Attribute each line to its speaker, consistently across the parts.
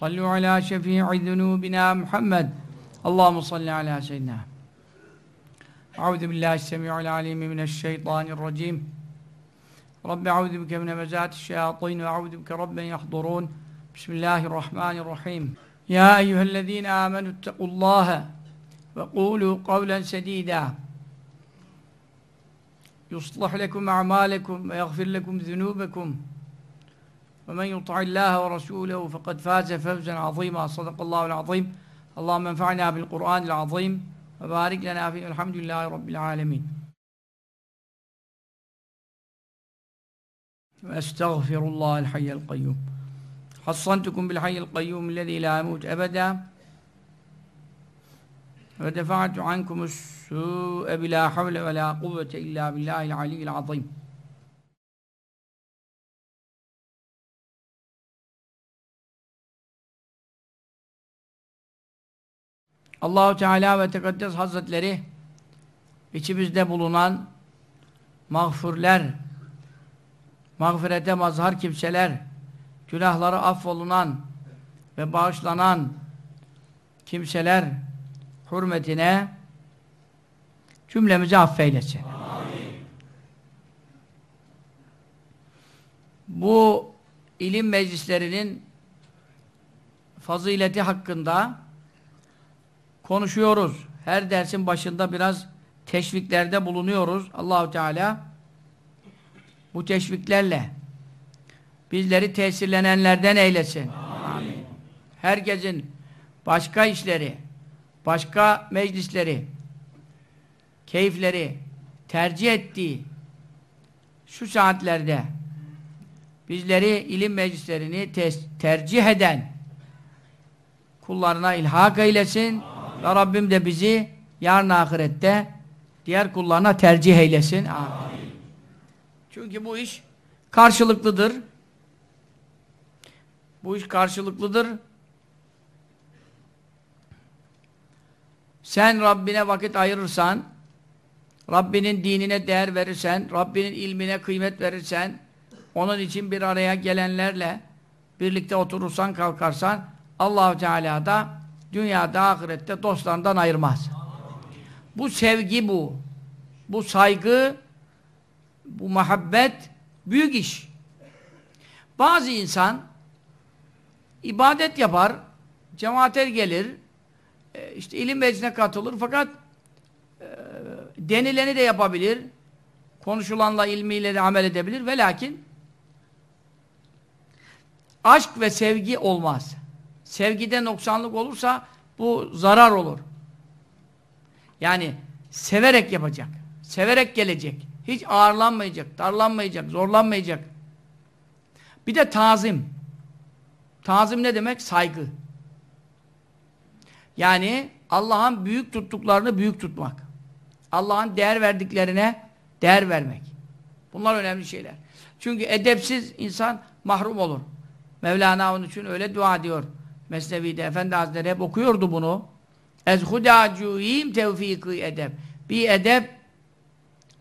Speaker 1: صلوا على شفيع ذنوبنا محمد. اللهم صل على سيدنا. أعوذ بالله السميع العليم من الشيطان الرجيم. رب أعوذ بك من مزات الشياطين وأعوذ بك رب يحضرون. بسم الله الرحمن الرحيم. يا أيها الذين آمنوا اتقوا الله وقولوا قولا سديدا. يصلح لكم أعمالكم ويغفر لكم ذنوبكم. ومن يطع الله ورسوله فقد فاز فوزا عظيما. صدق الله العظيم. اللهم انفعنا بالقرآن العظيم وبارك لنا فيه. الحمد لله رب العالمين. واستغفر الله الحي القيوم. حصنتكم بالحي القيوم الذي لا يموت أبدا. ودفعت عنكم السوء بلا حول ولا قوة إلا بالله العلي العظيم. Allahu Teala ve Tekaddes Hazretleri içimizde bulunan mağfurler, mağfirete mazhar kimseler, günahları affolunan ve bağışlanan kimseler hürmetine cümlemizi affeylesin. Amin. Bu ilim meclislerinin fazileti hakkında konuşuyoruz. Her dersin başında biraz teşviklerde bulunuyoruz. Allahu Teala bu teşviklerle bizleri tesirlenenlerden eylesin. Amin. Herkesin başka işleri, başka meclisleri, keyifleri tercih ettiği şu saatlerde bizleri ilim meclislerini tercih eden kullarına ilhak eylesin. Ve Rabbim de bizi yarın ahirette diğer kullarına tercih eylesin. Amin. Çünkü bu iş karşılıklıdır. Bu iş karşılıklıdır. Sen Rabbine vakit ayırırsan, Rabbinin dinine değer verirsen, Rabbinin ilmine kıymet verirsen, onun için bir araya gelenlerle birlikte oturursan, kalkarsan, Allahu Teala da dünyada, ahirette dostlarından ayırmaz. Bu sevgi bu. Bu saygı, bu muhabbet büyük iş. Bazı insan ibadet yapar, cemaate gelir, e, işte ilim meclisine katılır fakat e, denileni de yapabilir, konuşulanla ilmiyle de amel edebilir ve lakin aşk ve sevgi olmaz. Sevgide noksanlık olursa bu zarar olur. Yani severek yapacak. Severek gelecek. Hiç ağırlanmayacak, darlanmayacak, zorlanmayacak. Bir de tazim. Tazim ne demek? Saygı. Yani Allah'ın büyük tuttuklarını büyük tutmak. Allah'ın değer verdiklerine değer vermek. Bunlar önemli şeyler. Çünkü edepsiz insan mahrum olur. Mevlana onun için öyle dua diyor. Mesnevi'de Efendi Hazretleri hep okuyordu bunu. Ez hudâcûhîm tevfîkî edeb. Bir edep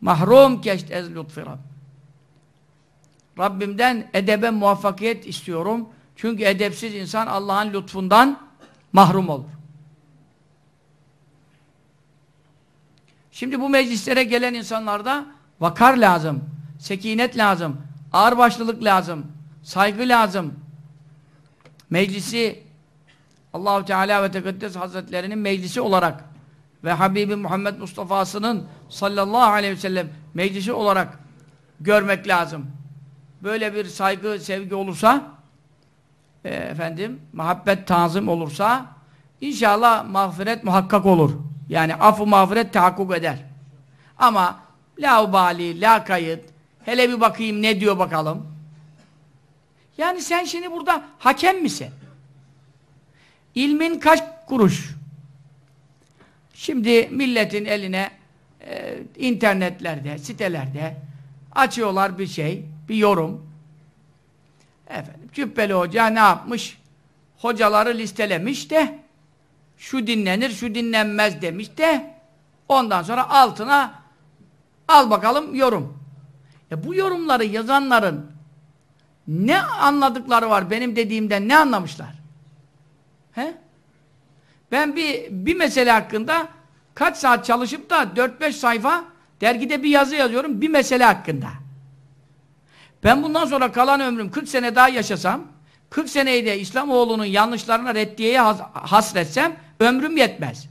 Speaker 1: mahrum keşt ez lütfi Rab. Rabbimden edebe muvaffakiyet istiyorum. Çünkü edepsiz insan Allah'ın lütfundan mahrum olur. Şimdi bu meclislere gelen insanlarda vakar lazım, sekinet lazım, ağırbaşlılık lazım, saygı lazım. Meclisi Allahu Teala ve Tekaddes Hazretlerinin meclisi olarak ve Habibi Muhammed Mustafa'sının sallallahu aleyhi ve sellem meclisi olarak görmek lazım. Böyle bir saygı, sevgi olursa e, efendim, muhabbet, tanzim olursa inşallah mağfiret muhakkak olur. Yani af mağfiret tahakkuk eder. Ama la ubali, la kayıt hele bir bakayım ne diyor bakalım. Yani sen şimdi burada hakem misin? İlmin kaç kuruş? Şimdi milletin eline e, internetlerde, sitelerde açıyorlar bir şey, bir yorum. Efendim, Cübbeli Hoca ne yapmış? Hocaları listelemiş de şu dinlenir, şu dinlenmez demiş de ondan sonra altına al bakalım yorum. E bu yorumları yazanların ne anladıkları var benim dediğimden ne anlamışlar? He? Ben bir, bir mesele hakkında kaç saat çalışıp da 4-5 sayfa dergide bir yazı yazıyorum bir mesele hakkında. Ben bundan sonra kalan ömrüm 40 sene daha yaşasam 40 seneyi de İslamoğlu'nun yanlışlarına reddiyeye has hasretsem ömrüm yetmez.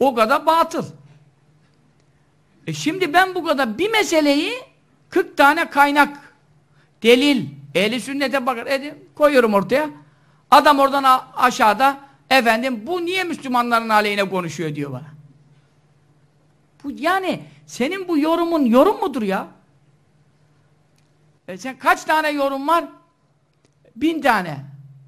Speaker 1: O kadar batıl. E şimdi ben bu kadar bir meseleyi 40 tane kaynak, delil, ehli sünnete bakar, edim, koyuyorum ortaya. Adam oradan aşağıda efendim bu niye Müslümanların aleyhine konuşuyor diyor bana. Bu yani senin bu yorumun yorum mudur ya? E sen kaç tane yorum var? Bin tane.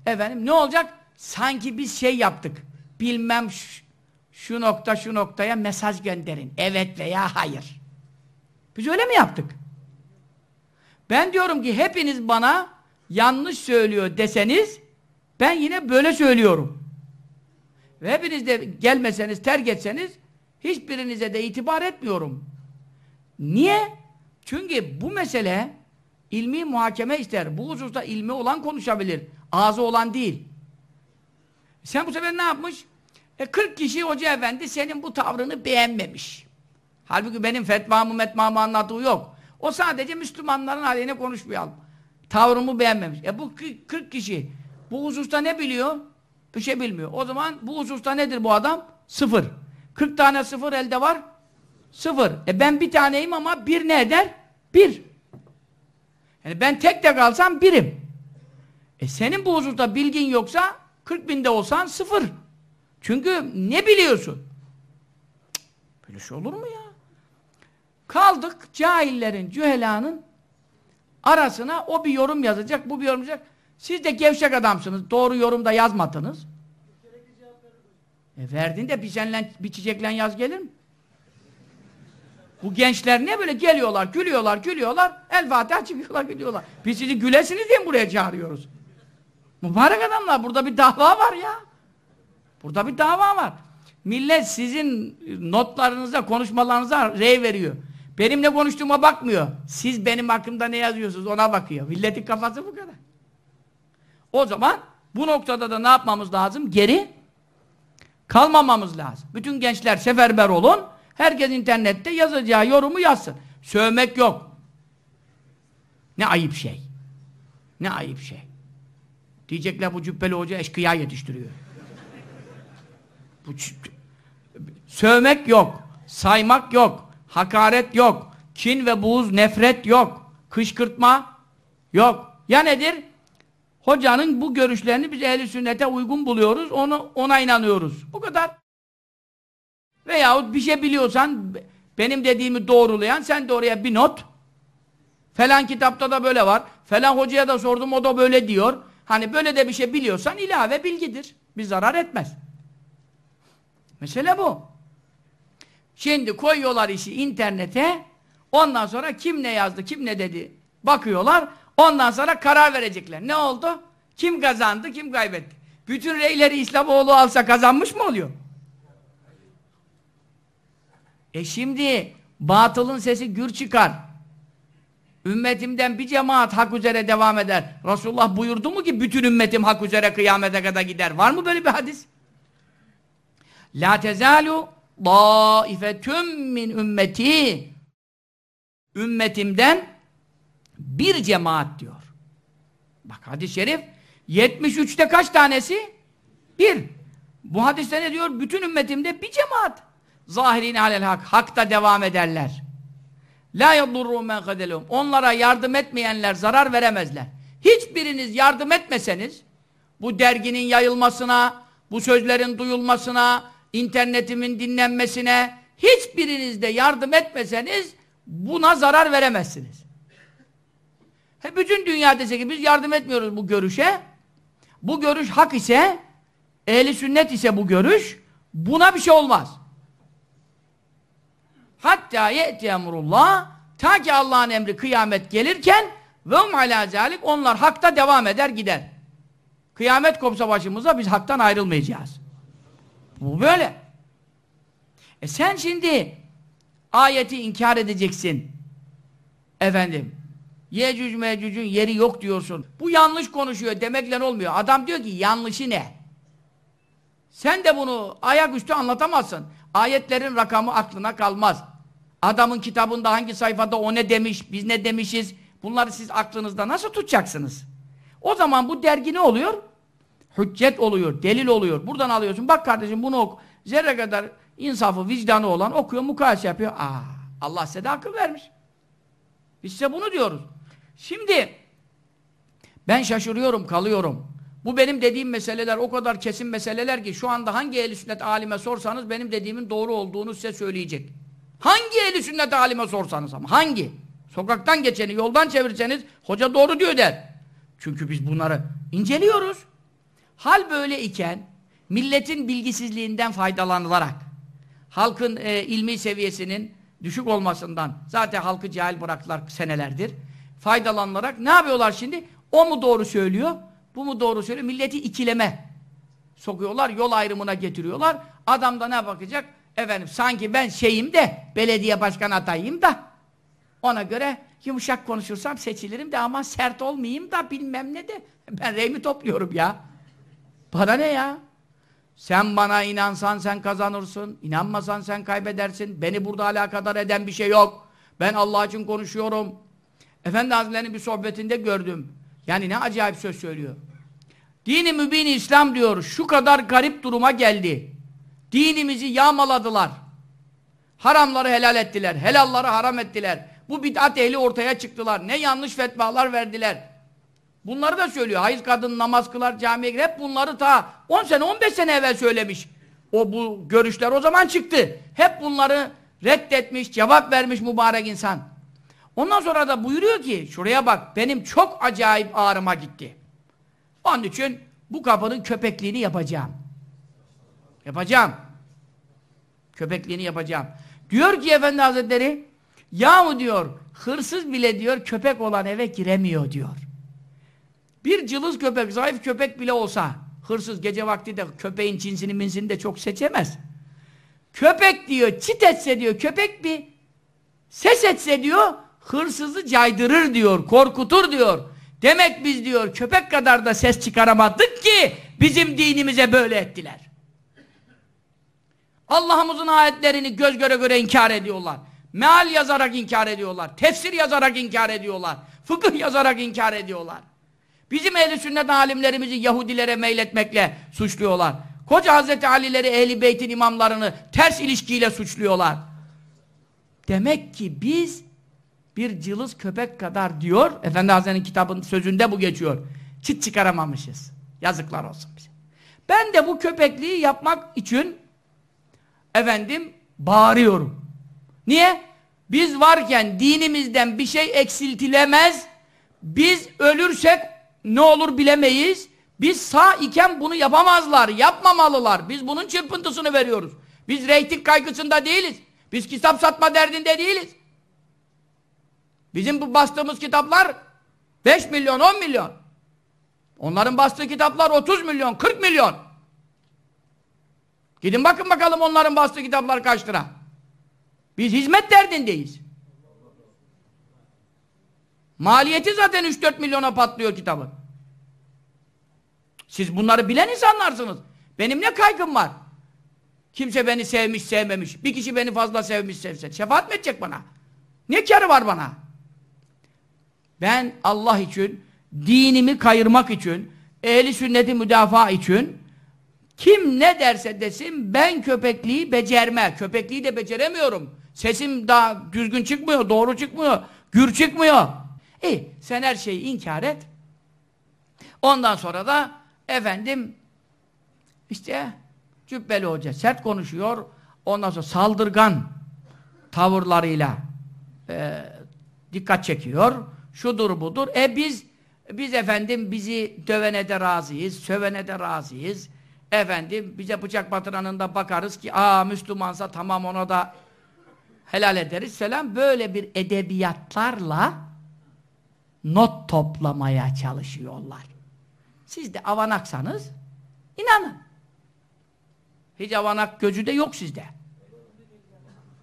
Speaker 1: Efendim ne olacak? Sanki biz şey yaptık. Bilmem şu, şu nokta şu noktaya mesaj gönderin. Evet veya hayır. Biz öyle mi yaptık? Ben diyorum ki hepiniz bana yanlış söylüyor deseniz ben yine böyle söylüyorum. Ve hepiniz de gelmeseniz, terk etseniz hiçbirinize de itibar etmiyorum. Niye? Çünkü bu mesele ilmi muhakeme ister. Bu hususta ilmi olan konuşabilir. Ağzı olan değil. Sen bu sefer ne yapmış? E 40 kişi hoca efendi senin bu tavrını beğenmemiş. Halbuki benim fetvamı metmamı anlattığı yok. O sadece Müslümanların aleyhine konuşmayalım. Tavrımı beğenmemiş. E bu 40 kişi bu hususta ne biliyor? Bir şey bilmiyor. O zaman bu hususta nedir bu adam? Sıfır. 40 tane sıfır elde var. Sıfır. E ben bir taneyim ama bir ne eder? Bir. Yani ben tek tek alsam birim. E senin bu hususta bilgin yoksa 40 binde olsan sıfır. Çünkü ne biliyorsun? Cık, böyle şey olur mu ya? Kaldık cahillerin, cühelanın arasına o bir yorum yazacak, bu bir yorum yazacak. Siz de gevşek adamsınız. Doğru yorumda yazmadınız. E verdin de biçenle, biçeceklen yaz gelir mi? Bu gençler ne böyle geliyorlar, gülüyorlar, gülüyorlar. El Fatiha çıkıyorlar, gülüyorlar. Biz sizi gülesiniz diye buraya çağırıyoruz. Mübarek adamlar, burada bir dava var ya. Burada bir dava var. Millet sizin notlarınıza, konuşmalarınıza rey veriyor. Benimle konuştuğuma bakmıyor. Siz benim hakkımda ne yazıyorsunuz ona bakıyor. Milletin kafası bu kadar. O zaman bu noktada da ne yapmamız lazım? Geri kalmamamız lazım. Bütün gençler seferber olun. Herkes internette yazacağı yorumu yazsın. Sövmek yok. Ne ayıp şey. Ne ayıp şey. Diyecekler bu cübbeli hoca eşkıya yetiştiriyor. Bu Sövmek yok. Saymak yok. Hakaret yok. Kin ve buğuz, nefret yok. Kışkırtma yok. Ya nedir? Hocanın bu görüşlerini biz ehli sünnete uygun buluyoruz. Onu ona inanıyoruz. Bu kadar. Veyahut bir şey biliyorsan benim dediğimi doğrulayan sen de oraya bir not. Falan kitapta da böyle var. Falan hocaya da sordum o da böyle diyor. Hani böyle de bir şey biliyorsan ilave bilgidir. Bir zarar etmez. Mesele bu. Şimdi koyuyorlar işi internete. Ondan sonra kim ne yazdı, kim ne dedi bakıyorlar. Ondan sonra karar verecekler. Ne oldu? Kim kazandı, kim kaybetti? Bütün reyleri İslamoğlu alsa kazanmış mı oluyor? E şimdi batılın sesi gür çıkar. Ümmetimden bir cemaat hak üzere devam eder. Resulullah buyurdu mu ki bütün ümmetim hak üzere kıyamete kadar gider. Var mı böyle bir hadis? La tezalu daifetüm min ümmeti ümmetimden bir cemaat diyor. Bak hadis-i şerif 73'te kaç tanesi? Bir. Bu hadiste ne diyor? Bütün ümmetimde bir cemaat. Zahirin alel hak. Hakta devam ederler. La yadurru men kadelum. Onlara yardım etmeyenler zarar veremezler. Hiçbiriniz yardım etmeseniz bu derginin yayılmasına, bu sözlerin duyulmasına, internetimin dinlenmesine hiçbiriniz de yardım etmeseniz buna zarar veremezsiniz. He, bütün dünya dese ki biz yardım etmiyoruz bu görüşe. Bu görüş hak ise, ehli sünnet ise bu görüş, buna bir şey olmaz. Hatta ye'ti emrullah ta ki Allah'ın emri kıyamet gelirken ve alâ zâlik onlar hakta devam eder gider. Kıyamet kopsa başımıza biz haktan ayrılmayacağız. Bu böyle. E sen şimdi ayeti inkar edeceksin. Efendim. Yecüc mecücün yeri yok diyorsun. Bu yanlış konuşuyor demekle olmuyor. Adam diyor ki yanlışı ne? Sen de bunu ayaküstü anlatamazsın. Ayetlerin rakamı aklına kalmaz. Adamın kitabında hangi sayfada o ne demiş, biz ne demişiz, bunları siz aklınızda nasıl tutacaksınız? O zaman bu dergi ne oluyor? Hüccet oluyor, delil oluyor. Buradan alıyorsun, bak kardeşim bunu oku. Zerre kadar insafı, vicdanı olan okuyor, mukayese yapıyor. Aa, Allah size de akıl vermiş. Biz size bunu diyoruz. Şimdi, ben şaşırıyorum, kalıyorum. Bu benim dediğim meseleler o kadar kesin meseleler ki şu anda hangi ehl sünnet alime sorsanız benim dediğimin doğru olduğunu size söyleyecek. Hangi ehli sünnet alime sorsanız ama hangi? Sokaktan geçeni yoldan çevirseniz hoca doğru diyor der. Çünkü biz bunları inceliyoruz. Hal böyle iken milletin bilgisizliğinden faydalanılarak halkın e, ilmi seviyesinin düşük olmasından zaten halkı cahil bıraktılar senelerdir. Faydalanılarak ne yapıyorlar şimdi? O mu doğru söylüyor? Bu mu doğru söylüyor? Milleti ikileme sokuyorlar, yol ayrımına getiriyorlar. Adam da ne bakacak? Efendim sanki ben şeyim de belediye başkan adayım da ona göre yumuşak konuşursam seçilirim de ama sert olmayayım da bilmem ne de ben reymi topluyorum ya. Bana ne ya? Sen bana inansan sen kazanırsın, inanmasan sen kaybedersin. Beni burada alakadar eden bir şey yok. Ben Allah için konuşuyorum. Efendi Hazretleri'nin bir sohbetinde gördüm. Yani ne acayip söz söylüyor. Dini mübin İslam diyor. Şu kadar garip duruma geldi. Dinimizi yağmaladılar. Haramları helal ettiler. Helalları haram ettiler. Bu bid'at ehli ortaya çıktılar. Ne yanlış fetvalar verdiler. Bunları da söylüyor. Hayız kadın namaz kılar, camiye girer. Hep bunları ta 10 sene, 15 sene evvel söylemiş. O bu görüşler o zaman çıktı. Hep bunları reddetmiş, cevap vermiş mübarek insan. Ondan sonra da buyuruyor ki, şuraya bak, benim çok acayip ağrıma gitti. Onun için bu kapının köpekliğini yapacağım. Yapacağım. Köpekliğini yapacağım. Diyor ki Efendi Hazretleri, yahu diyor, hırsız bile diyor, köpek olan eve giremiyor diyor. Bir cılız köpek, zayıf köpek bile olsa, hırsız gece vakti de köpeğin cinsini minsini de çok seçemez. Köpek diyor, çit etse diyor, köpek bir ses etse diyor, hırsızı caydırır diyor, korkutur diyor. Demek biz diyor, köpek kadar da ses çıkaramadık ki, bizim dinimize böyle ettiler. Allah'ımızın ayetlerini göz göre göre inkar ediyorlar. Meal yazarak inkar ediyorlar. Tefsir yazarak inkar ediyorlar. Fıkıh yazarak inkar ediyorlar. Bizim ehli sünnet alimlerimizi Yahudilere meyletmekle suçluyorlar. Koca Hazreti Ali'leri, Ehli Beyt'in imamlarını ters ilişkiyle suçluyorlar. Demek ki biz bir cılız köpek kadar diyor, Efendi Hazretleri'nin kitabın sözünde bu geçiyor. Çıt çıkaramamışız. Yazıklar olsun bize. Ben de bu köpekliği yapmak için efendim bağırıyorum. Niye? Biz varken dinimizden bir şey eksiltilemez. Biz ölürsek ne olur bilemeyiz. Biz sağ iken bunu yapamazlar, yapmamalılar. Biz bunun çırpıntısını veriyoruz. Biz reyting kaygısında değiliz. Biz kitap satma derdinde değiliz. Bizim bu bastığımız kitaplar 5 milyon, 10 milyon. Onların bastığı kitaplar 30 milyon, 40 milyon. Gidin bakın bakalım onların bastığı kitaplar kaç lira. Biz hizmet derdindeyiz. Maliyeti zaten 3-4 milyona patlıyor kitabın. Siz bunları bilen insanlarsınız. Benim ne kaygım var? Kimse beni sevmiş, sevmemiş. Bir kişi beni fazla sevmiş, sevse. Şefaat mi edecek bana? Ne karı var bana? Ben Allah için, dinimi kayırmak için, ehli sünneti müdafaa için kim ne derse desin ben köpekliği becerme. Köpekliği de beceremiyorum. Sesim daha düzgün çıkmıyor, doğru çıkmıyor, gür çıkmıyor. İyi, sen her şeyi inkar et. Ondan sonra da efendim işte Cübbeli Hoca sert konuşuyor. Ondan sonra saldırgan tavırlarıyla e, dikkat çekiyor. Şudur budur. E biz biz efendim bizi dövene de razıyız, sövene de razıyız. Efendim bize bıçak batıranında bakarız ki aa Müslümansa tamam ona da helal ederiz selam. Böyle bir edebiyatlarla not toplamaya çalışıyorlar. Siz de avanaksanız inanın. Hiç avanak gözü de yok sizde.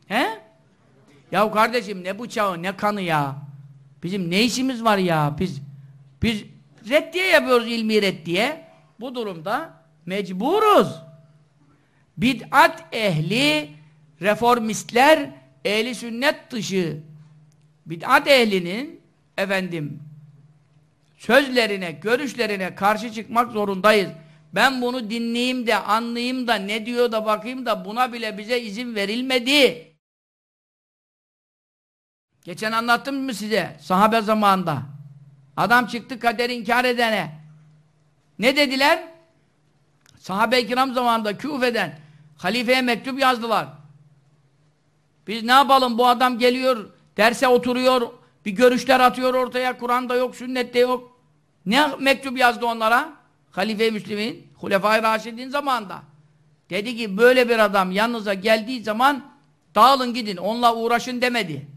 Speaker 1: He? Ya kardeşim ne bıçağı ne kanı ya. Bizim ne işimiz var ya? Biz biz reddiye yapıyoruz ilmi reddiye. Bu durumda mecburuz. Bid'at ehli, reformistler, ehli sünnet dışı bid'at ehlinin efendim sözlerine, görüşlerine karşı çıkmak zorundayız. Ben bunu dinleyeyim de, anlayayım da, ne diyor da bakayım da buna bile bize izin verilmedi. Geçen anlattım mı size? Sahabe zamanında. Adam çıktı kaderi inkar edene. Ne dediler? Sahabe-i kiram zamanında Küfe'den halifeye mektup yazdılar. Biz ne yapalım? Bu adam geliyor, derse oturuyor, bir görüşler atıyor ortaya, Kur'an'da yok, sünnette yok. Ne mektup yazdı onlara? Halife-i Müslim'in, Hulefai Raşidin zamanında. Dedi ki böyle bir adam yanınıza geldiği zaman dağılın gidin, onunla uğraşın demedi.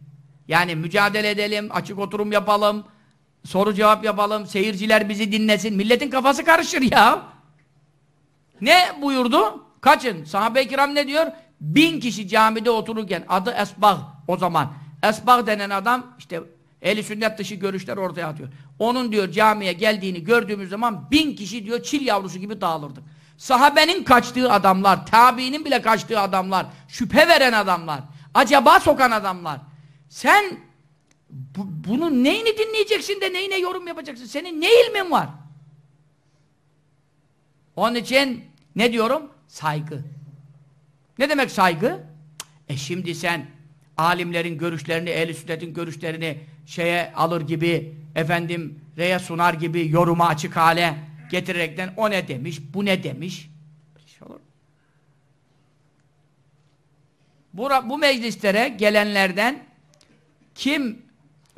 Speaker 1: Yani mücadele edelim, açık oturum yapalım, soru cevap yapalım, seyirciler bizi dinlesin. Milletin kafası karışır ya. Ne buyurdu? Kaçın. Sahabe-i kiram ne diyor? Bin kişi camide otururken adı Esbağ o zaman. Esbağ denen adam işte eli sünnet dışı görüşler ortaya atıyor. Onun diyor camiye geldiğini gördüğümüz zaman bin kişi diyor çil yavrusu gibi dağılırdık. Sahabenin kaçtığı adamlar, tabiinin bile kaçtığı adamlar, şüphe veren adamlar, acaba sokan adamlar. Sen bu, bunun neyini dinleyeceksin de neyine yorum yapacaksın? Senin ne ilmin var? Onun için ne diyorum? Saygı. Ne demek saygı? E şimdi sen alimlerin görüşlerini, ehl sünnetin görüşlerini şeye alır gibi, efendim reye sunar gibi yoruma açık hale getirerekten o ne demiş, bu ne demiş? Şey bu, bu meclislere gelenlerden kim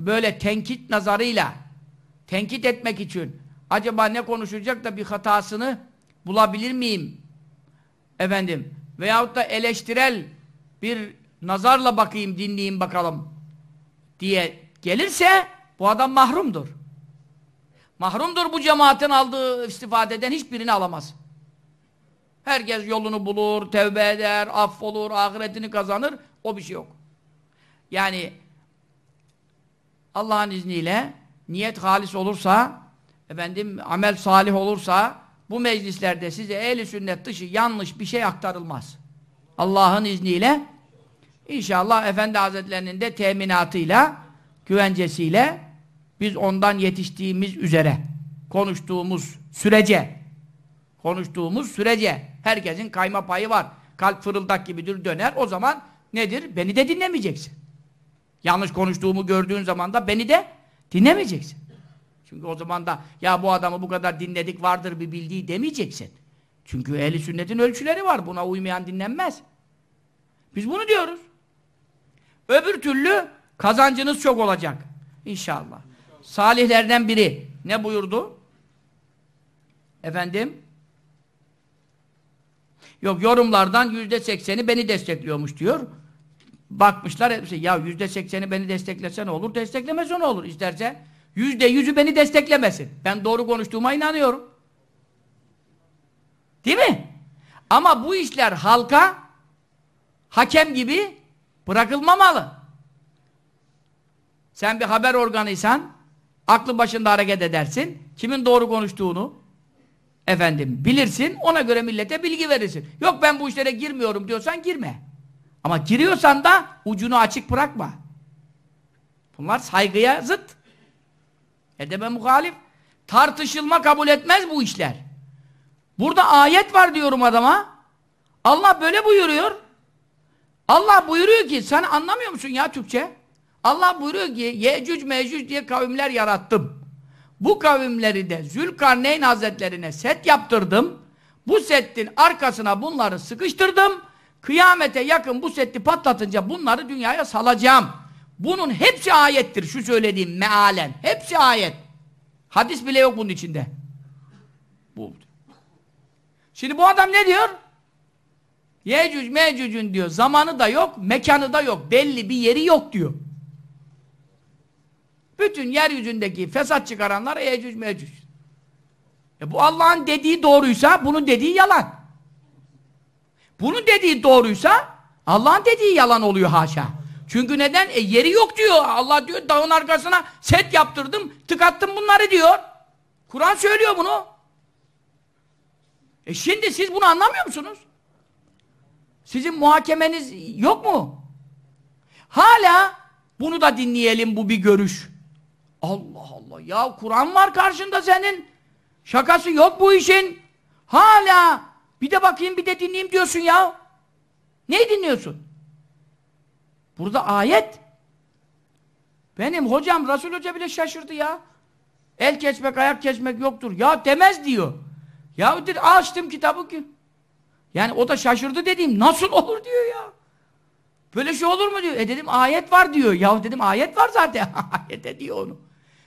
Speaker 1: böyle tenkit nazarıyla tenkit etmek için acaba ne konuşacak da bir hatasını bulabilir miyim? Efendim veyahut da eleştirel bir nazarla bakayım, dinleyeyim bakalım diye gelirse bu adam mahrumdur. Mahrumdur bu cemaatin aldığı istifadeden hiçbirini alamaz. Herkes yolunu bulur, tevbe eder, affolur, ahiretini kazanır. O bir şey yok. Yani Allah'ın izniyle niyet halis olursa, efendim amel salih olursa bu meclislerde size ehli sünnet dışı yanlış bir şey aktarılmaz. Allah'ın izniyle inşallah Efendi Hazretlerinin de teminatıyla, güvencesiyle biz ondan yetiştiğimiz üzere konuştuğumuz sürece konuştuğumuz sürece herkesin kayma payı var. Kalp fırıldak gibidir döner. O zaman nedir? Beni de dinlemeyeceksin. Yanlış konuştuğumu gördüğün zaman da beni de dinlemeyeceksin. Çünkü o zaman da ya bu adamı bu kadar dinledik vardır bir bildiği demeyeceksin. Çünkü ehli sünnetin ölçüleri var. Buna uymayan dinlenmez. Biz bunu diyoruz. Öbür türlü kazancınız çok olacak. İnşallah. Salihlerden biri ne buyurdu? Efendim? Yok yorumlardan yüzde sekseni beni destekliyormuş diyor. Bakmışlar hepsi ya yüzde sekseni beni desteklese olur? Desteklemese olur? İsterse yüzde yüzü beni desteklemesin. Ben doğru konuştuğuma inanıyorum. Değil mi? Ama bu işler halka hakem gibi bırakılmamalı. Sen bir haber organıysan aklı başında hareket edersin. Kimin doğru konuştuğunu efendim bilirsin. Ona göre millete bilgi verirsin. Yok ben bu işlere girmiyorum diyorsan girme. Ama giriyorsan da ucunu açık bırakma. Bunlar saygıya zıt. Edebe muhalif. Tartışılma kabul etmez bu işler. Burada ayet var diyorum adama. Allah böyle buyuruyor. Allah buyuruyor ki sen anlamıyor musun ya Türkçe? Allah buyuruyor ki Yecüc Mecüc diye kavimler yarattım. Bu kavimleri de Zülkarneyn Hazretlerine set yaptırdım. Bu settin arkasına bunları sıkıştırdım. Kıyamete yakın bu setti patlatınca bunları dünyaya salacağım. Bunun hepsi ayettir. Şu söylediğim mealen. Hepsi ayet. Hadis bile yok bunun içinde. Bu. Şimdi bu adam ne diyor? Yecüc mecücün diyor. Zamanı da yok, mekanı da yok. Belli bir yeri yok diyor. Bütün yeryüzündeki fesat çıkaranlar Yecüc mecüc. E bu Allah'ın dediği doğruysa bunun dediği yalan. Bunun dediği doğruysa Allah'ın dediği yalan oluyor haşa. Çünkü neden? E yeri yok diyor. Allah diyor dağın arkasına set yaptırdım, tıkattım bunları diyor. Kur'an söylüyor bunu. E şimdi siz bunu anlamıyor musunuz? Sizin muhakemeniz yok mu? Hala bunu da dinleyelim bu bir görüş. Allah Allah ya Kur'an var karşında senin. Şakası yok bu işin. Hala bir de bakayım bir de dinleyeyim diyorsun ya. Neyi dinliyorsun? Burada ayet. Benim hocam Resul Hoca bile şaşırdı ya. El kesmek, ayak kesmek yoktur. Ya demez diyor. Ya açtım kitabı ki. Yani o da şaşırdı dediğim nasıl olur diyor ya. Böyle şey olur mu diyor. E dedim ayet var diyor. Ya dedim ayet var zaten. Ayet diyor onu.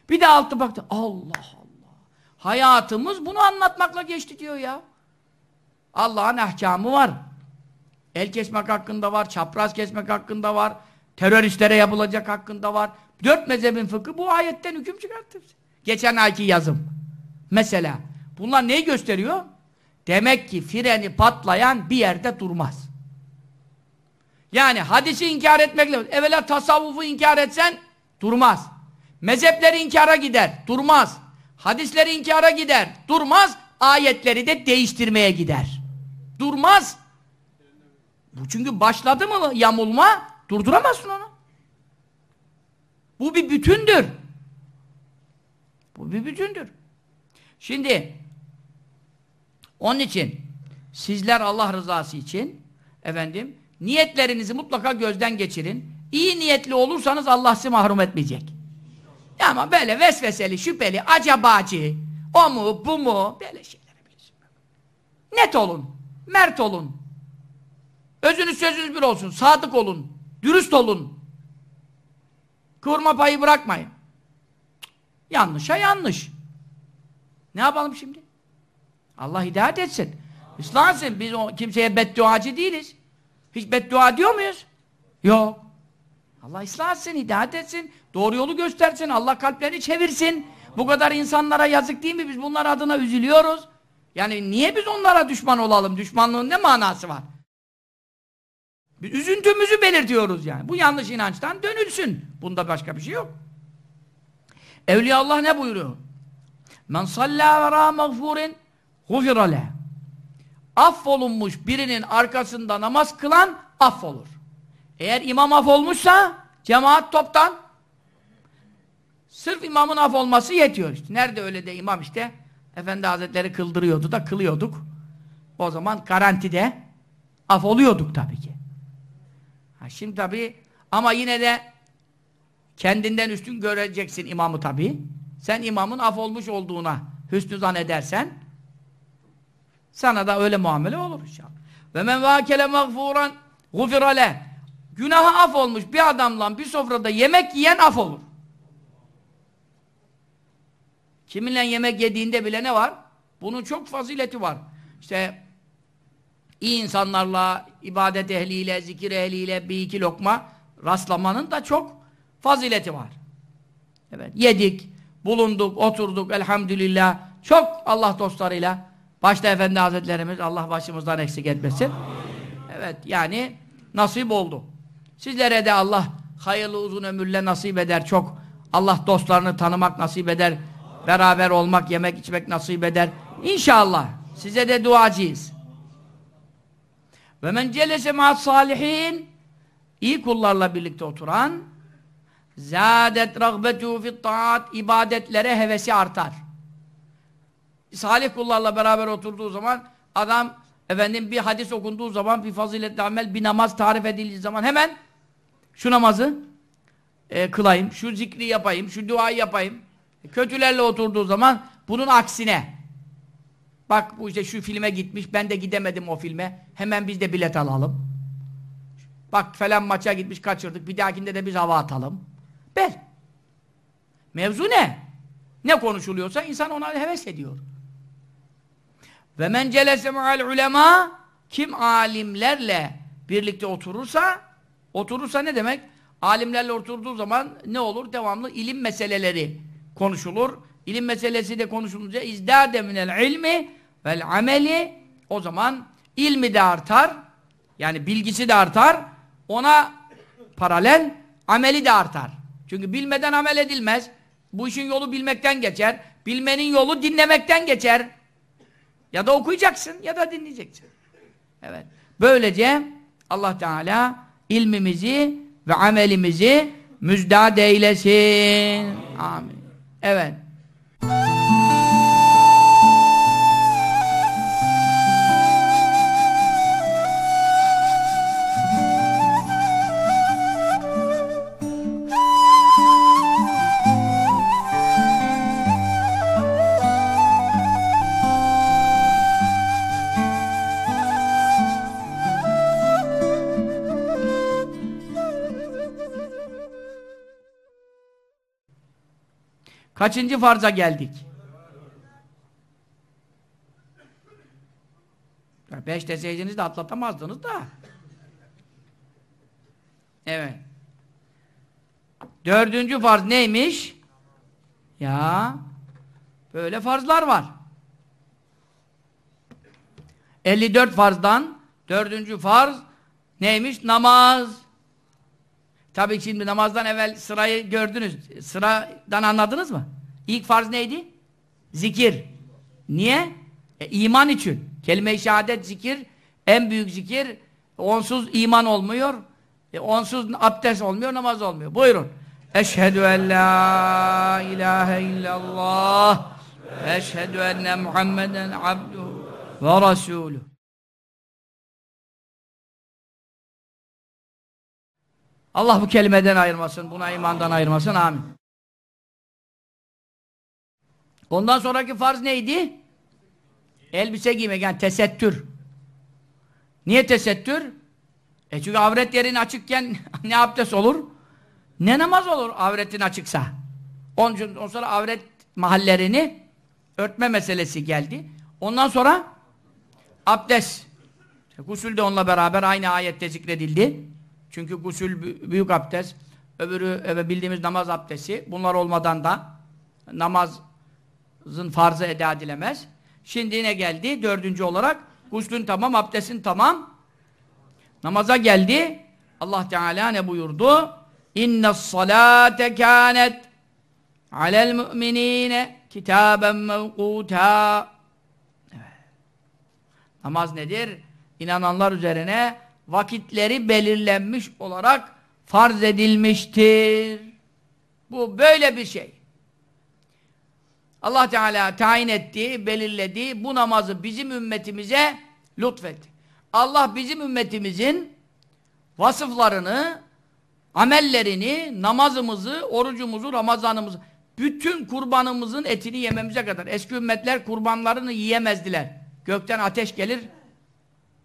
Speaker 1: Bir de altı baktı. Allah Allah. Hayatımız bunu anlatmakla geçti diyor ya. Allah'ın ahkamı var. El kesmek hakkında var, çapraz kesmek hakkında var, teröristlere yapılacak hakkında var. Dört mezhebin fıkı bu ayetten hüküm çıkarttı. Geçen ayki yazım. Mesela. Bunlar neyi gösteriyor? Demek ki freni patlayan bir yerde durmaz. Yani hadisi inkar etmekle, evvela tasavvufu inkar etsen durmaz. Mezhepleri inkara gider, durmaz. Hadisleri inkara gider, durmaz. Ayetleri de değiştirmeye gider. Durmaz. Bu çünkü başladı mı yamulma, durduramazsın onu. Bu bir bütündür. Bu bir bütündür. Şimdi onun için sizler Allah rızası için efendim niyetlerinizi mutlaka gözden geçirin. İyi niyetli olursanız Allah sizi mahrum etmeyecek. Ama böyle vesveseli, şüpheli, acabacı, o mu, bu mu, böyle şeyler biliyorsun. Net olun, mert olun. Özünüz sözünüz bir olsun, sadık olun, dürüst olun. Kıvırma payı bırakmayın. Yanlışa yanlış. Ne yapalım şimdi? Allah hidayet etsin. Islansın. Biz o, kimseye bedduacı değiliz. Hiç beddua diyor muyuz? Yok. Allah ıslah etsin, hidayet etsin, doğru yolu göstersin, Allah kalplerini çevirsin. Bu kadar insanlara yazık değil mi? Biz bunlar adına üzülüyoruz. Yani niye biz onlara düşman olalım? Düşmanlığın ne manası var? Biz üzüntümüzü belirtiyoruz yani. Bu yanlış inançtan dönülsün. Bunda başka bir şey yok. Evliya Allah ne buyuruyor? Men sallâ verâ mağfûrin gufirale. Affolunmuş birinin arkasında namaz kılan affolur. Eğer imam af olmuşsa cemaat toptan sırf imamın af olması yetiyor işte. Nerede öyle de imam işte Efendi Hazretleri kıldırıyordu da kılıyorduk. O zaman garantide af oluyorduk tabii ki. Ha, şimdi tabii ama yine de kendinden üstün göreceksin imamı tabii. Sen imamın af olmuş olduğuna hüsnü zannedersen sana da öyle muamele olur inşallah. Ve men vâkele mağfuran gufirale Günahı af olmuş bir adamla bir sofrada yemek yiyen af olur. Kiminle yemek yediğinde bile ne var? Bunun çok fazileti var. İşte iyi insanlarla, ibadet ehliyle, zikir ehliyle bir iki lokma rastlamanın da çok fazileti var. Evet, yedik, bulunduk, oturduk elhamdülillah. Çok Allah dostlarıyla başta Efendi Hazretlerimiz Allah başımızdan eksik etmesin. Evet, yani nasip oldu. Sizlere de Allah hayırlı uzun ömürle nasip eder çok. Allah dostlarını tanımak nasip eder. Beraber olmak, yemek içmek nasip eder. İnşallah. Size de duacıyız. Ve men celese ma'as salihin iyi kullarla birlikte oturan zâdet rağbetu fit taat ibadetlere hevesi artar. Salih kullarla beraber oturduğu zaman adam efendim bir hadis okunduğu zaman bir faziletli amel bir namaz tarif edildiği zaman hemen şu namazı e, kılayım, şu zikri yapayım, şu duayı yapayım. Kötülerle oturduğu zaman bunun aksine bak bu işte şu filme gitmiş, ben de gidemedim o filme. Hemen biz de bilet alalım. Bak falan maça gitmiş kaçırdık. Bir dahakinde de biz hava atalım. Bel. Mevzu ne? Ne konuşuluyorsa insan ona heves ediyor. Ve men celese mu'al ulema kim alimlerle birlikte oturursa oturursa ne demek? Alimlerle oturduğu zaman ne olur? Devamlı ilim meseleleri konuşulur. İlim meselesi de konuşulunca izdâde minel ilmi vel ameli o zaman ilmi de artar. Yani bilgisi de artar. Ona paralel ameli de artar. Çünkü bilmeden amel edilmez. Bu işin yolu bilmekten geçer. Bilmenin yolu dinlemekten geçer. Ya da okuyacaksın ya da dinleyeceksin. Evet. Böylece Allah Teala ilmimizi ve amelimizi müjdat eylesin. Amin. Evet. Kaçıncı farza geldik? Beş deseydiniz de atlatamazdınız da. Evet. Dördüncü farz neymiş? Ya böyle farzlar var. 54 farzdan dördüncü farz neymiş? Namaz. Tabii şimdi namazdan evvel sırayı gördünüz. Sıradan anladınız mı? İlk farz neydi? Zikir. Niye? E, iman için. Kelime-i şehadet zikir, en büyük zikir. Onsuz iman olmuyor. E, onsuz abdest olmuyor, namaz olmuyor. Buyurun. Eşhedü en la ilahe illallah eşhedü enne Muhammeden abduhu ve rasuluhu Allah bu kelimeden ayırmasın, buna imandan ayırmasın. Amin. Ondan sonraki farz neydi? Elbise giymek, yani tesettür. Niye tesettür? E çünkü avret yerin açıkken ne abdest olur? Ne namaz olur avretin açıksa? Onun için ondan sonra avret mahallerini örtme meselesi geldi. Ondan sonra abdest. Gusül de onunla beraber aynı ayette zikredildi. Çünkü gusül büyük abdest, öbürü bildiğimiz namaz abdesti. Bunlar olmadan da namazın farzı eda edilemez. Şimdi ne geldi? Dördüncü olarak guslün tamam, abdestin tamam. Namaza geldi. Allah Teala ne buyurdu? İnne salate kânet alel müminine kitaben evet. Namaz nedir? İnananlar üzerine vakitleri belirlenmiş olarak farz edilmiştir. Bu böyle bir şey. Allah Teala tayin etti, belirledi. Bu namazı bizim ümmetimize lütfetti. Allah bizim ümmetimizin vasıflarını, amellerini, namazımızı, orucumuzu, Ramazanımızı, bütün kurbanımızın etini yememize kadar. Eski ümmetler kurbanlarını yiyemezdiler. Gökten ateş gelir,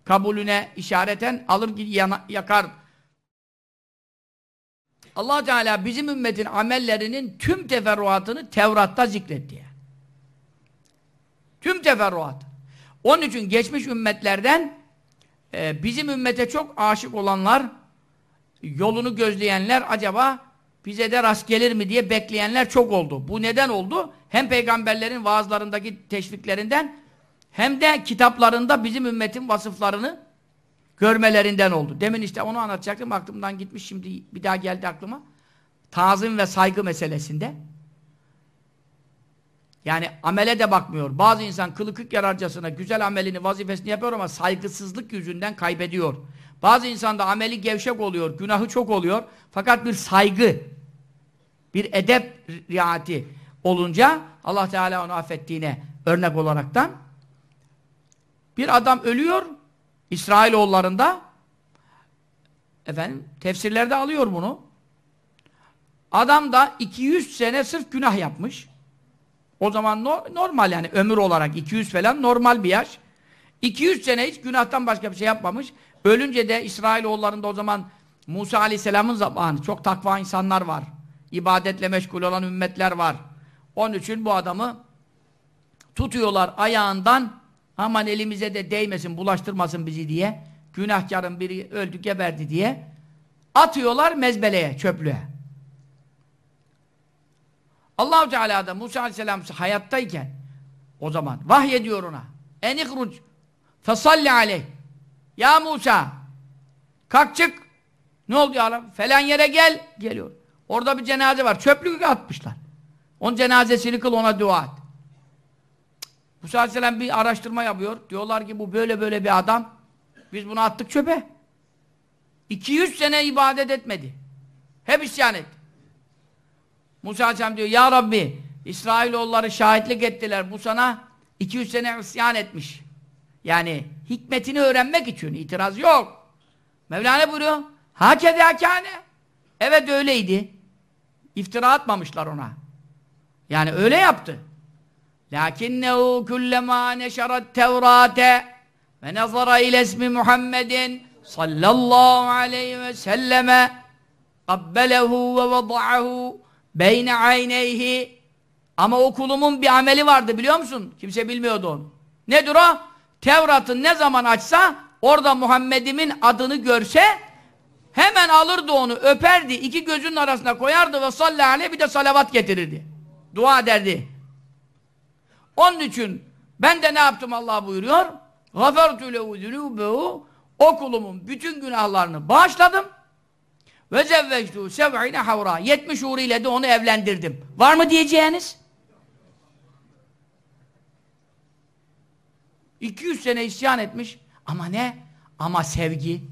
Speaker 1: kabulüne işareten alır yana, yakar. allah Teala bizim ümmetin amellerinin tüm teferruatını Tevrat'ta zikretti. Tüm teferruat. Onun için geçmiş ümmetlerden e, bizim ümmete çok aşık olanlar, yolunu gözleyenler acaba bize de rast gelir mi diye bekleyenler çok oldu. Bu neden oldu? Hem peygamberlerin vaazlarındaki teşviklerinden hem de kitaplarında bizim ümmetin vasıflarını görmelerinden oldu. Demin işte onu anlatacaktım, aklımdan gitmiş, şimdi bir daha geldi aklıma. Tazim ve saygı meselesinde. Yani amele de bakmıyor. Bazı insan kılıkık yararcasına güzel amelini, vazifesini yapıyor ama saygısızlık yüzünden kaybediyor. Bazı insan da ameli gevşek oluyor, günahı çok oluyor. Fakat bir saygı, bir edep riayeti olunca Allah Teala onu affettiğine örnek olaraktan bir adam ölüyor İsrailoğullarında efendim tefsirlerde alıyor bunu. Adam da 200 sene sırf günah yapmış. O zaman no normal yani ömür olarak 200 falan normal bir yaş. 200 sene hiç günahtan başka bir şey yapmamış. Ölünce de İsrailoğullarında o zaman Musa Aleyhisselam'ın zamanı çok takva insanlar var. İbadetle meşgul olan ümmetler var. Onun için bu adamı tutuyorlar ayağından aman elimize de değmesin, bulaştırmasın bizi diye. Günahkarın biri öldü, geberdi diye. Atıyorlar mezbeleye, çöplüğe. Allahu Teala da Musa Aleyhisselam hayattayken o zaman vahyediyor ona. Enikruc fesalli aleyh. Ya Musa kalk çık. Ne oldu ya Rabbi? Falan yere gel. Geliyor. Orada bir cenaze var. Çöplük atmışlar. Onun cenazesini kıl ona dua et. Musa Aleyhisselam bir araştırma yapıyor. Diyorlar ki bu böyle böyle bir adam. Biz bunu attık çöpe. 200 sene ibadet etmedi. Hep isyan etti. Musa Aleyhisselam diyor ya Rabbi İsrailoğulları şahitlik ettiler. Bu sana 200 sene isyan etmiş. Yani hikmetini öğrenmek için itiraz yok. Mevlana buyuruyor. Hakede hakane. Evet öyleydi. İftira atmamışlar ona. Yani öyle yaptı. Lakinnehu kullema neşeret tevrate ve nazara ile ismi Muhammedin sallallahu aleyhi ve selleme kabbelehu ve vada'ahu beyne ayneyhi ama o kulumun bir ameli vardı biliyor musun? Kimse bilmiyordu onu. Nedir o? Tevrat'ı ne zaman açsa orada Muhammed'imin adını görse hemen alırdı onu, öperdi, iki gözünün arasına koyardı ve sallallahu aleyhi bir de salavat getirirdi. Dua ederdi. Onun için ben de ne yaptım Allah buyuruyor? غَفَرْتُ لَهُ ذُنُوبَهُ O kulumun bütün günahlarını bağışladım. Ve zevvectu sev'ine havra. 70 ile de onu evlendirdim. Var mı diyeceğiniz? 200 sene isyan etmiş. Ama ne? Ama sevgi,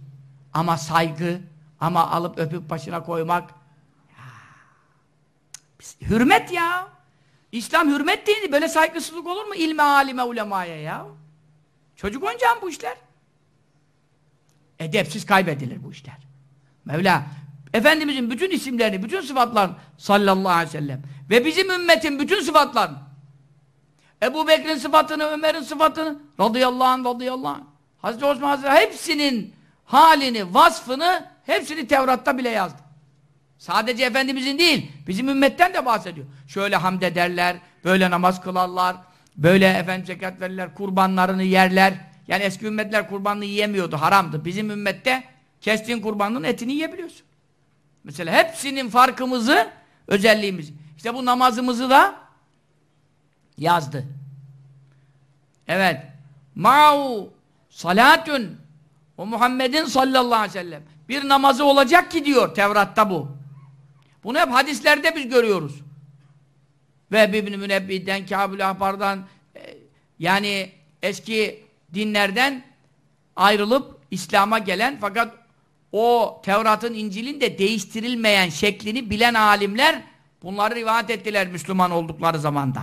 Speaker 1: ama saygı, ama alıp öpüp başına koymak. Ya. Hürmet ya. İslam hürmet dini. Böyle saygısızlık olur mu? İlme, alime, ulemaya ya. Çocuk oyuncağı bu işler? Edepsiz kaybedilir bu işler. Mevla, Efendimizin bütün isimlerini, bütün sıfatlarını sallallahu aleyhi ve sellem ve bizim ümmetin bütün sıfatlarını Ebu Bekir'in sıfatını, Ömer'in sıfatını radıyallahu anh, radıyallahu anh Hazreti Osman Hazretleri hepsinin halini, vasfını hepsini Tevrat'ta bile yazdı. Sadece Efendimizin değil, bizim ümmetten de bahsediyor. Şöyle hamd ederler, böyle namaz kılarlar, böyle efendim zekat verirler, kurbanlarını yerler. Yani eski ümmetler kurbanını yiyemiyordu, haramdı. Bizim ümmette kestiğin kurbanın etini yiyebiliyorsun. Mesela hepsinin farkımızı, özelliğimizi. İşte bu namazımızı da yazdı. Evet. Ma'u salatun o Muhammed'in sallallahu aleyhi ve sellem bir namazı olacak ki diyor Tevrat'ta bu. Bunu hep hadislerde biz görüyoruz. Ve İbn-i Münebbi'den, Kâb-ül Ahbar'dan e, yani eski dinlerden ayrılıp İslam'a gelen fakat o Tevrat'ın, İncil'in de değiştirilmeyen şeklini bilen alimler bunları rivayet ettiler Müslüman oldukları zamanda.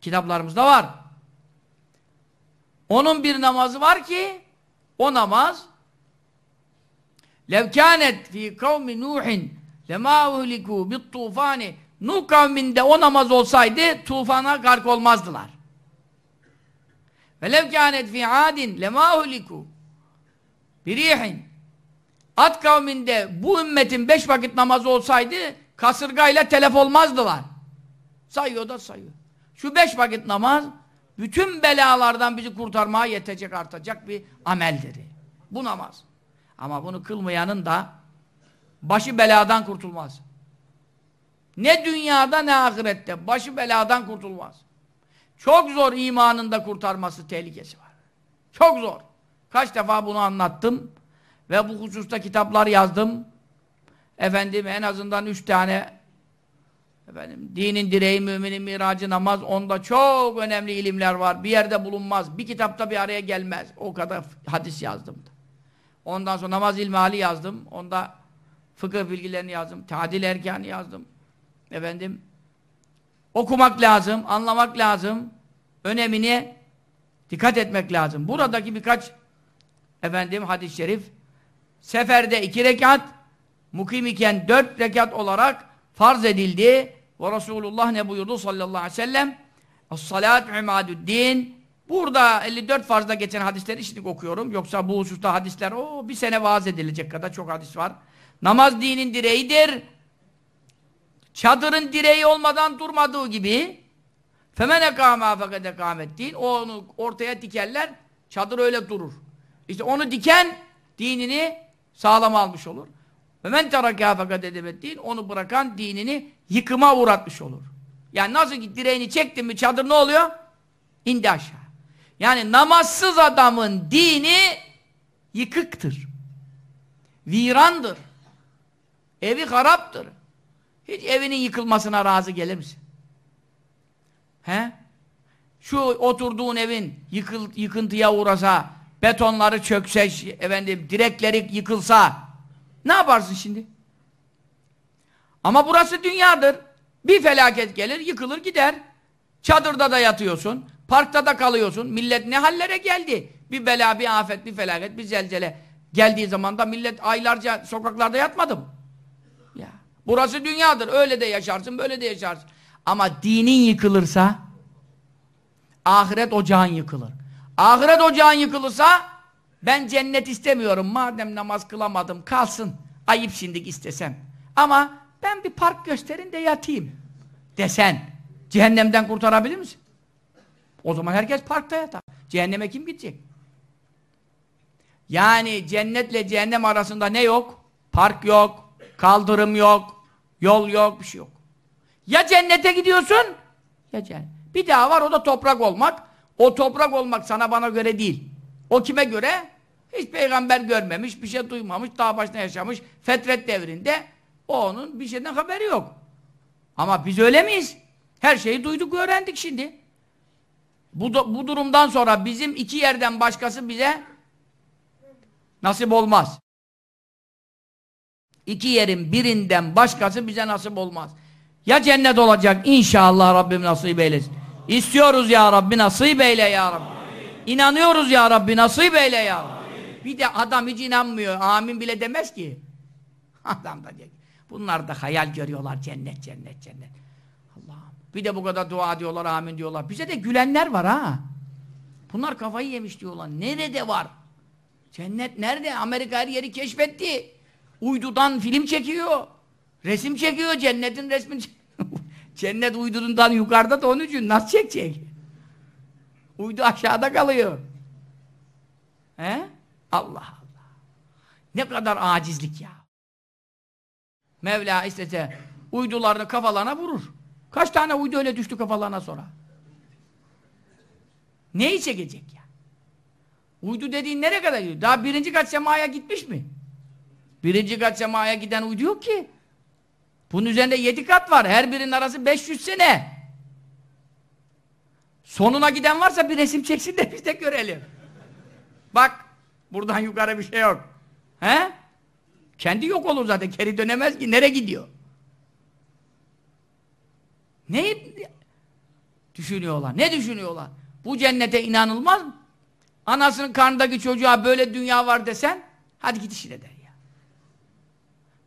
Speaker 1: Kitaplarımızda var. Onun bir namazı var ki o namaz lev kânet fî kavmi Nuhin lemâ uhlikû bit tufani Nuh kavminde o namaz olsaydı tufana gark olmazdılar. Ve lev kânet fî adin lemâ uhlikû birihin At kavminde bu ümmetin beş vakit namazı olsaydı kasırgayla telef olmazdılar. Sayıyor da sayıyor. Şu beş vakit namaz bütün belalardan bizi kurtarmaya yetecek artacak bir ameldir. Bu namaz. Ama bunu kılmayanın da başı beladan kurtulmaz. Ne dünyada ne ahirette başı beladan kurtulmaz. Çok zor imanında kurtarması tehlikesi var. Çok zor. Kaç defa bunu anlattım ve bu hususta kitaplar yazdım. Efendim en azından üç tane efendim dinin direği, müminin miracı, namaz onda çok önemli ilimler var. Bir yerde bulunmaz. Bir kitapta bir araya gelmez. O kadar hadis yazdım. Ondan sonra namaz ilmihali yazdım. Onda fıkıh bilgilerini yazdım. Tadil erkanı yazdım. Efendim okumak lazım, anlamak lazım. Önemini dikkat etmek lazım. Buradaki birkaç efendim hadis-i şerif seferde iki rekat, mukim iken dört rekat olarak farz edildi. Ve Resulullah ne buyurdu sallallahu aleyhi ve sellem? Es-salatu imadüddin Burada 54 farzda geçen hadisleri şimdi okuyorum. Yoksa bu hususta hadisler o bir sene vaaz edilecek kadar çok hadis var. Namaz dinin direğidir. Çadırın direği olmadan durmadığı gibi femen ekâmâ feked ekâmettin onu ortaya dikerler çadır öyle durur. İşte onu diken dinini sağlam almış olur. Ve men terakâ feked edebettin onu bırakan dinini yıkıma uğratmış olur. Yani nasıl ki direğini çektin mi çadır ne oluyor? İndi aşağı. Yani namazsız adamın dini yıkıktır. Virandır. Evi haraptır. Hiç evinin yıkılmasına razı gelir misin? He? Şu oturduğun evin yıkıl, yıkıntıya uğrasa, betonları çökse, efendim, direkleri yıkılsa ne yaparsın şimdi? Ama burası dünyadır. Bir felaket gelir, yıkılır gider. Çadırda da yatıyorsun, parkta da kalıyorsun. Millet ne hallere geldi? Bir bela, bir afet, bir felaket, bir zelzele geldiği zaman da millet aylarca sokaklarda yatmadı mı? Burası dünyadır. Öyle de yaşarsın, böyle de yaşarsın. Ama dinin yıkılırsa ahiret ocağın yıkılır. Ahiret ocağın yıkılırsa ben cennet istemiyorum. Madem namaz kılamadım kalsın. Ayıp şimdilik istesem. Ama ben bir park gösterin de yatayım desen cehennemden kurtarabilir misin? O zaman herkes parkta yatar. Cehenneme kim gidecek? Yani cennetle cehennem arasında ne yok? Park yok, kaldırım yok, yol yok, bir şey yok. Ya cennete gidiyorsun, ya cennet. Bir daha var, o da toprak olmak. O toprak olmak sana bana göre değil. O kime göre? Hiç peygamber görmemiş, bir şey duymamış, dağ başına yaşamış, fetret devrinde. O onun bir şeyden haberi yok. Ama biz öyle miyiz? Her şeyi duyduk, öğrendik şimdi. Bu, bu durumdan sonra bizim iki yerden başkası bize nasip olmaz. İki yerin birinden başkası bize nasip olmaz. Ya cennet olacak inşallah Rabbim nasip eylesin. İstiyoruz ya Rabbi nasip eyle ya Rabbi. İnanıyoruz ya Rabbi nasip eyle ya Rabbi. Bir de adam hiç inanmıyor. Amin bile demez ki. Adam da diyor. Bunlar da hayal görüyorlar cennet cennet cennet. Allah'ım. Bir de bu kadar dua diyorlar amin diyorlar. Bize de gülenler var ha. Bunlar kafayı yemiş diyorlar. Nerede var? Cennet nerede? Amerika her yeri keşfetti. Uydudan film çekiyor. Resim çekiyor. Cennetin resmini Cennet uydundan yukarıda da onun için nasıl çekecek? Uydu aşağıda kalıyor. He? Allah Allah. Ne kadar acizlik ya. Mevla istese uydularını kafalarına vurur. Kaç tane uydu öyle düştü kafalarına sonra? Neyi çekecek ya? Uydu dediğin nereye kadar gidiyor? Daha birinci kat semaya gitmiş mi? Birinci kat semaya giden uydu yok ki. Bunun üzerinde yedi kat var. Her birinin arası 500 sene. Sonuna giden varsa bir resim çeksin de biz de görelim. Bak, buradan yukarı bir şey yok. He? Kendi yok olur zaten. Geri dönemez ki. Nereye gidiyor? Ne düşünüyorlar? Ne düşünüyorlar? Bu cennete inanılmaz mı? Anasının karnındaki çocuğa böyle dünya var desen, hadi git işine ya.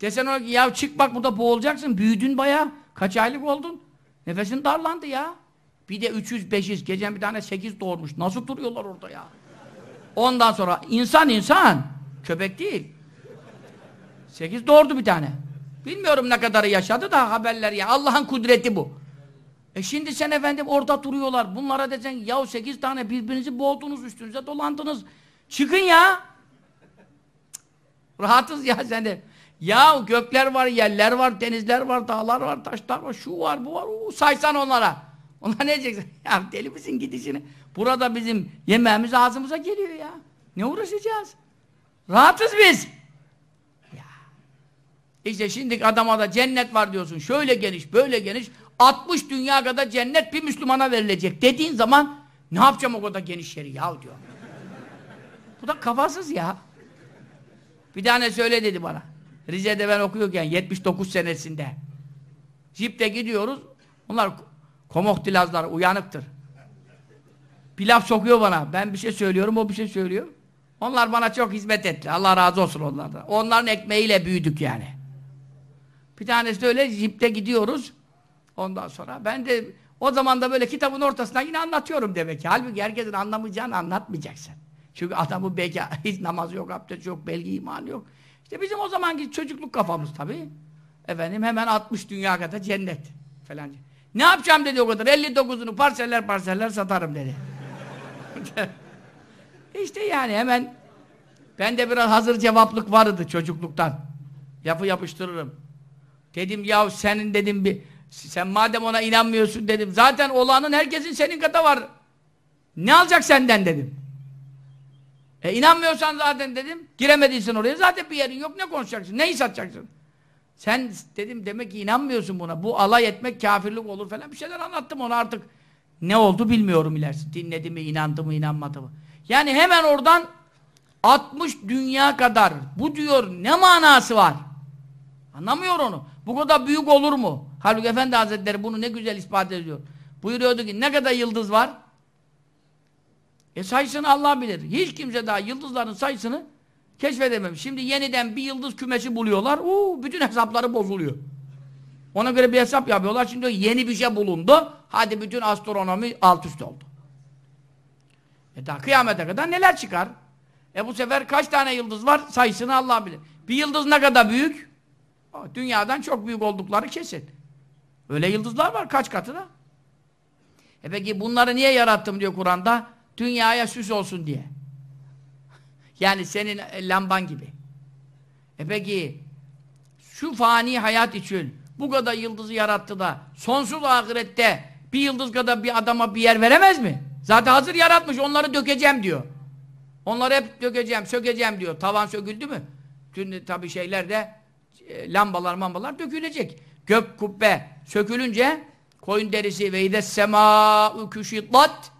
Speaker 1: Desen ona ya çık bak burada boğulacaksın, büyüdün bayağı, kaç aylık oldun? Nefesin darlandı ya. Bir de 300, 500, gecen bir tane 8 doğurmuş. Nasıl duruyorlar orada ya? Ondan sonra insan insan, köpek değil. 8 doğurdu bir tane. Bilmiyorum ne kadarı yaşadı da haberler ya. Allah'ın kudreti bu. E şimdi sen efendim orada duruyorlar. Bunlara desen yahu sekiz tane birbirinizi boğdunuz, üstünüze dolandınız. Çıkın ya. Rahatız ya sen de. Ya gökler var, yerler var, denizler var, dağlar var, taşlar var, şu var, bu var. Uu, saysan onlara. Onlar ne diyeceksin? Ya deli misin gidişini? Burada bizim yemeğimiz ağzımıza geliyor ya. Ne uğraşacağız? Rahatız biz. Ya. İşte şimdi adama da cennet var diyorsun. Şöyle geniş, böyle geniş. 60 dünya kadar cennet bir Müslümana verilecek dediğin zaman ne yapacağım o kadar geniş yeri ya diyor. Bu da kafasız ya. Bir tane söyle dedi bana. Rize'de ben okuyorken 79 senesinde. Jip'te gidiyoruz. Onlar komoktilazlar uyanıktır. Pilav sokuyor bana. Ben bir şey söylüyorum, o bir şey söylüyor. Onlar bana çok hizmet etti. Allah razı olsun onlardan. Onların ekmeğiyle büyüdük yani. Bir tanesi de öyle jipte gidiyoruz. Ondan sonra ben de O zaman da böyle kitabın ortasına yine anlatıyorum demek ki. Halbuki herkesin anlamayacağını anlatmayacaksın. Çünkü adamın belki hiç namazı yok, abdest yok, belki imanı yok. İşte bizim o zamanki çocukluk kafamız tabii. Efendim hemen 60 dünya kadar cennet falan. Ne yapacağım dedi o kadar. 59'unu parseller parseller satarım dedi. İşte yani hemen ben de biraz hazır cevaplık vardı çocukluktan. Yapı yapıştırırım. Dedim ya senin dedim bir sen madem ona inanmıyorsun dedim. Zaten olanın herkesin senin kadar var. Ne alacak senden dedim. E inanmıyorsan zaten dedim. Giremediysen oraya zaten bir yerin yok. Ne konuşacaksın? Neyi satacaksın? Sen dedim demek ki inanmıyorsun buna. Bu alay etmek kafirlik olur falan. Bir şeyler anlattım ona artık. Ne oldu bilmiyorum ilerisi. Dinledi mi, inandı mı, inanmadı mı? Yani hemen oradan 60 dünya kadar. Bu diyor ne manası var? Anlamıyor onu. Bu kadar büyük olur mu? Halbuki Efendi Hazretleri bunu ne güzel ispat ediyor. Buyuruyordu ki ne kadar yıldız var? E sayısını Allah bilir. Hiç kimse daha yıldızların sayısını keşfedememiş. Şimdi yeniden bir yıldız kümesi buluyorlar. Uuu bütün hesapları bozuluyor. Ona göre bir hesap yapıyorlar. Şimdi yeni bir şey bulundu. Hadi bütün astronomi alt üst oldu. E daha kıyamete kadar neler çıkar? E bu sefer kaç tane yıldız var? Sayısını Allah bilir. Bir yıldız ne kadar büyük? Dünyadan çok büyük oldukları kesin. Öyle yıldızlar var kaç katı da. E peki bunları niye yarattım diyor Kur'an'da? Dünyaya süs olsun diye. Yani senin lamban gibi. E peki şu fani hayat için bu kadar yıldızı yarattı da sonsuz ahirette bir yıldız kadar bir adama bir yer veremez mi? Zaten hazır yaratmış onları dökeceğim diyor. Onları hep dökeceğim, sökeceğim diyor. Tavan söküldü mü? Tüm tabi şeyler de e, lambalar mambalar dökülecek. Gök kubbe sökülünce koyun derisi ve ides semâ'u küşitlat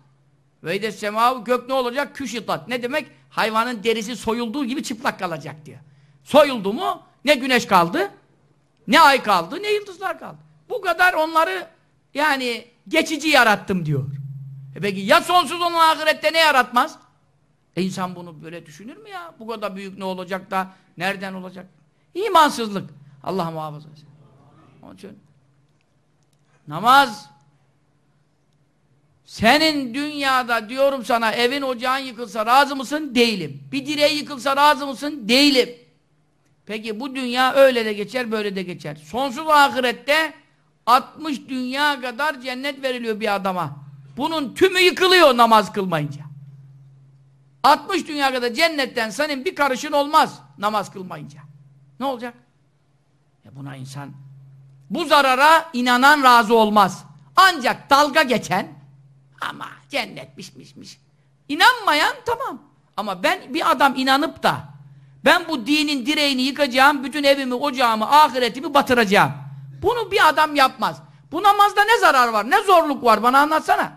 Speaker 1: ve ides semâ'u gök ne olacak? Küşitlat. Ne demek? Hayvanın derisi soyulduğu gibi çıplak kalacak diyor. Soyuldu mu ne güneş kaldı, ne ay kaldı, ne yıldızlar kaldı. Bu kadar onları yani geçici yarattım diyor. E peki ya sonsuz olan ahirette ne yaratmaz? E insan bunu böyle düşünür mü ya? Bu kadar büyük ne olacak da nereden olacak? İmansızlık. Allah muhafaza. Onun için namaz senin dünyada diyorum sana evin ocağın yıkılsa razı mısın? Değilim. Bir direği yıkılsa razı mısın? Değilim. Peki bu dünya öyle de geçer böyle de geçer. Sonsuz ahirette 60 dünya kadar cennet veriliyor bir adama. Bunun tümü yıkılıyor namaz kılmayınca. 60 dünya kadar cennetten senin bir karışın olmaz namaz kılmayınca. Ne olacak? E buna insan bu zarara inanan razı olmaz. Ancak dalga geçen ama cennetmişmişmiş. İnanmayan tamam. Ama ben bir adam inanıp da ben bu dinin direğini yıkacağım, bütün evimi, ocağımı, ahiretimi batıracağım. Bunu bir adam yapmaz. Bu namazda ne zarar var, ne zorluk var bana anlatsana.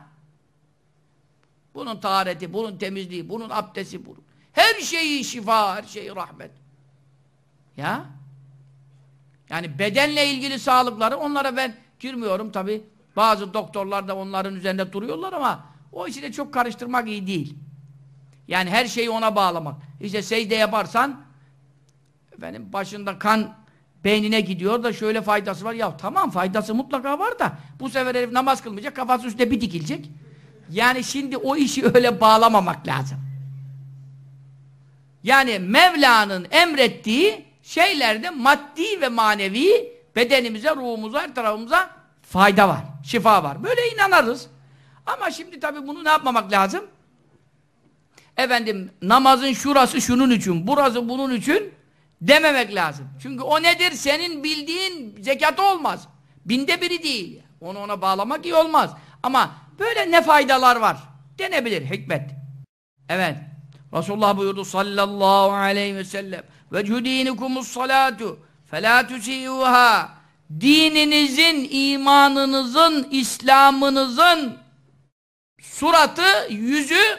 Speaker 1: Bunun tahareti, bunun temizliği, bunun abdesti, bunun. Her şeyi şifa, her şeyi rahmet. Ya. Yani bedenle ilgili sağlıkları onlara ben girmiyorum tabi. Bazı doktorlar da onların üzerinde duruyorlar ama o işi de çok karıştırmak iyi değil. Yani her şeyi ona bağlamak. İşte secde yaparsan benim başında kan beynine gidiyor da şöyle faydası var. Ya tamam faydası mutlaka var da bu sefer herif namaz kılmayacak kafası üstte bir dikilecek. Yani şimdi o işi öyle bağlamamak lazım. Yani Mevla'nın emrettiği şeylerde maddi ve manevi bedenimize, ruhumuza, her tarafımıza fayda var, şifa var. Böyle inanırız. Ama şimdi tabii bunu ne yapmamak lazım? Efendim namazın şurası şunun için, burası bunun için dememek lazım. Çünkü o nedir? Senin bildiğin zekat olmaz. Binde biri değil. Onu ona bağlamak iyi olmaz. Ama böyle ne faydalar var? Denebilir hikmet. Evet. Resulullah buyurdu sallallahu aleyhi ve sellem ve dînikumus salatu felâ tusîyuhâ dininizin, imanınızın, İslam'ınızın suratı, yüzü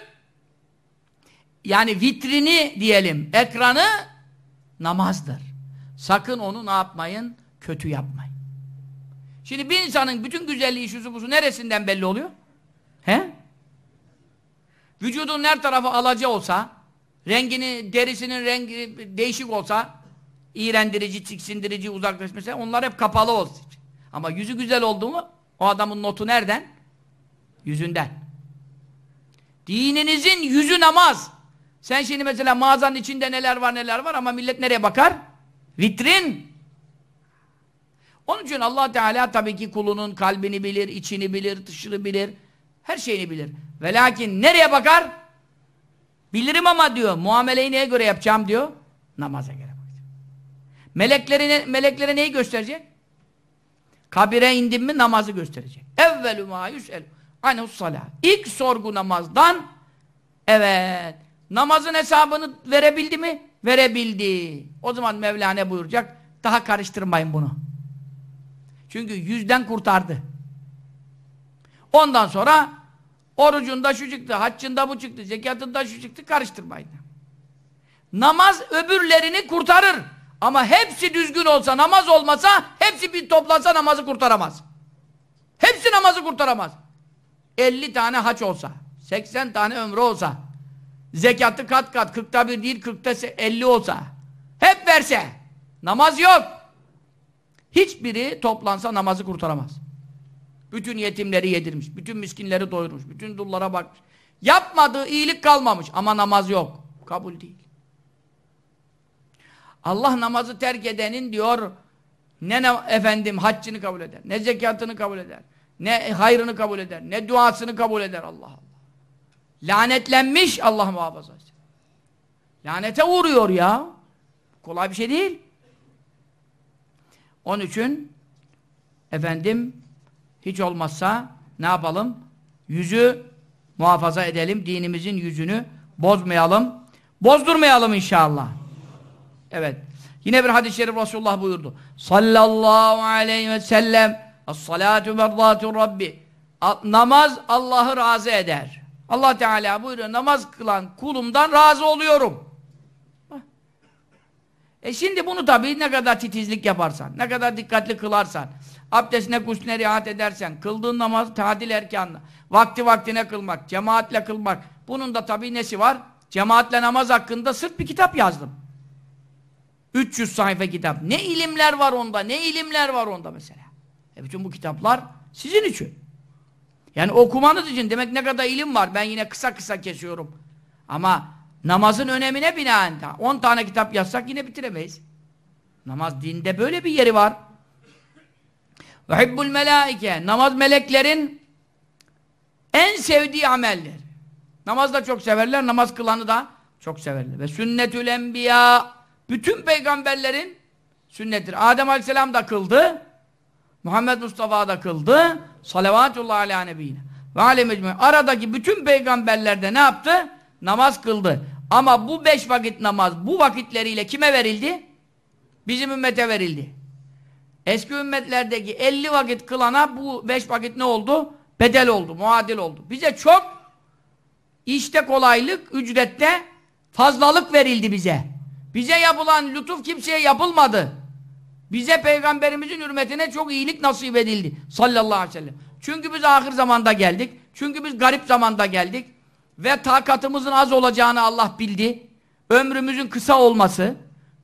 Speaker 1: yani vitrini diyelim, ekranı namazdır. Sakın onu ne yapmayın? Kötü yapmayın. Şimdi bir insanın bütün güzelliği, şusu busu neresinden belli oluyor? He? Vücudun her tarafı alaca olsa, rengini, derisinin rengi değişik olsa, iğrendirici, tiksindirici, uzaklaşması, onlar hep kapalı olsun. Ama yüzü güzel oldu mu, o adamın notu nereden? Yüzünden. Dininizin yüzü namaz. Sen şimdi mesela mağazanın içinde neler var neler var ama millet nereye bakar? Vitrin. Onun için allah Teala tabii ki kulunun kalbini bilir, içini bilir, dışını bilir. Her şeyini bilir. Ve lakin nereye bakar? Bilirim ama diyor. Muameleyi neye göre yapacağım diyor? Namaza göre Meleklerine, meleklere neyi gösterecek? Kabire indim mi namazı gösterecek. Evvelü ma yüsel. Anus salat. İlk sorgu namazdan evet. Namazın hesabını verebildi mi? Verebildi. O zaman Mevla ne buyuracak? Daha karıştırmayın bunu. Çünkü yüzden kurtardı. Ondan sonra orucunda şu çıktı, haccında bu çıktı, zekatında şu çıktı, karıştırmayın. Namaz öbürlerini kurtarır. Ama hepsi düzgün olsa, namaz olmasa, hepsi bir toplansa namazı kurtaramaz. Hepsi namazı kurtaramaz. 50 tane haç olsa, 80 tane ömrü olsa, zekatı kat kat, 40'ta bir değil, 40'ta 50 olsa, hep verse, namaz yok. Hiçbiri toplansa namazı kurtaramaz. Bütün yetimleri yedirmiş, bütün miskinleri doyurmuş, bütün dullara bakmış. Yapmadığı iyilik kalmamış ama namaz yok. Kabul değil. Allah namazı terk edenin diyor ne, ne efendim haccını kabul eder, ne zekatını kabul eder, ne hayrını kabul eder, ne duasını kabul eder Allah Allah. Lanetlenmiş Allah muhafaza. Lanete uğruyor ya. Kolay bir şey değil. Onun için efendim hiç olmazsa ne yapalım? Yüzü muhafaza edelim. Dinimizin yüzünü bozmayalım. Bozdurmayalım inşallah. Evet. Yine bir hadis-i şerif Resulullah buyurdu. Sallallahu aleyhi ve sellem Es-salatu merdatu rabbi Namaz Allah'ı razı eder. Allah Teala buyuruyor namaz kılan kulumdan razı oluyorum. E şimdi bunu tabii ne kadar titizlik yaparsan, ne kadar dikkatli kılarsan, abdestine kusne riayet edersen, kıldığın namaz tadil erkanla, vakti vaktine kılmak, cemaatle kılmak, bunun da tabii nesi var? Cemaatle namaz hakkında sırf bir kitap yazdım. 300 sayfa kitap. Ne ilimler var onda, ne ilimler var onda mesela. E bütün bu kitaplar sizin için. Yani okumanız için demek ne kadar ilim var. Ben yine kısa kısa kesiyorum. Ama namazın önemine binaen 10 tane kitap yazsak yine bitiremeyiz. Namaz dinde böyle bir yeri var. Ve hibbul melaike. Namaz meleklerin en sevdiği ameller. Namaz da çok severler, namaz kılanı da çok severler. Ve sünnetül enbiya bütün peygamberlerin sünnettir. Adem Aleyhisselam da kıldı. Muhammed Mustafa da kıldı. Salavatullah ala nebiyine. Ve alem Aradaki bütün peygamberlerde ne yaptı? Namaz kıldı. Ama bu beş vakit namaz bu vakitleriyle kime verildi? Bizim ümmete verildi. Eski ümmetlerdeki 50 vakit kılana bu beş vakit ne oldu? Bedel oldu, muadil oldu. Bize çok işte kolaylık, ücrette fazlalık verildi bize. Bize yapılan lütuf kimseye yapılmadı. Bize peygamberimizin hürmetine çok iyilik nasip edildi. Sallallahu aleyhi ve sellem. Çünkü biz ahir zamanda geldik. Çünkü biz garip zamanda geldik. Ve takatımızın az olacağını Allah bildi. Ömrümüzün kısa olması,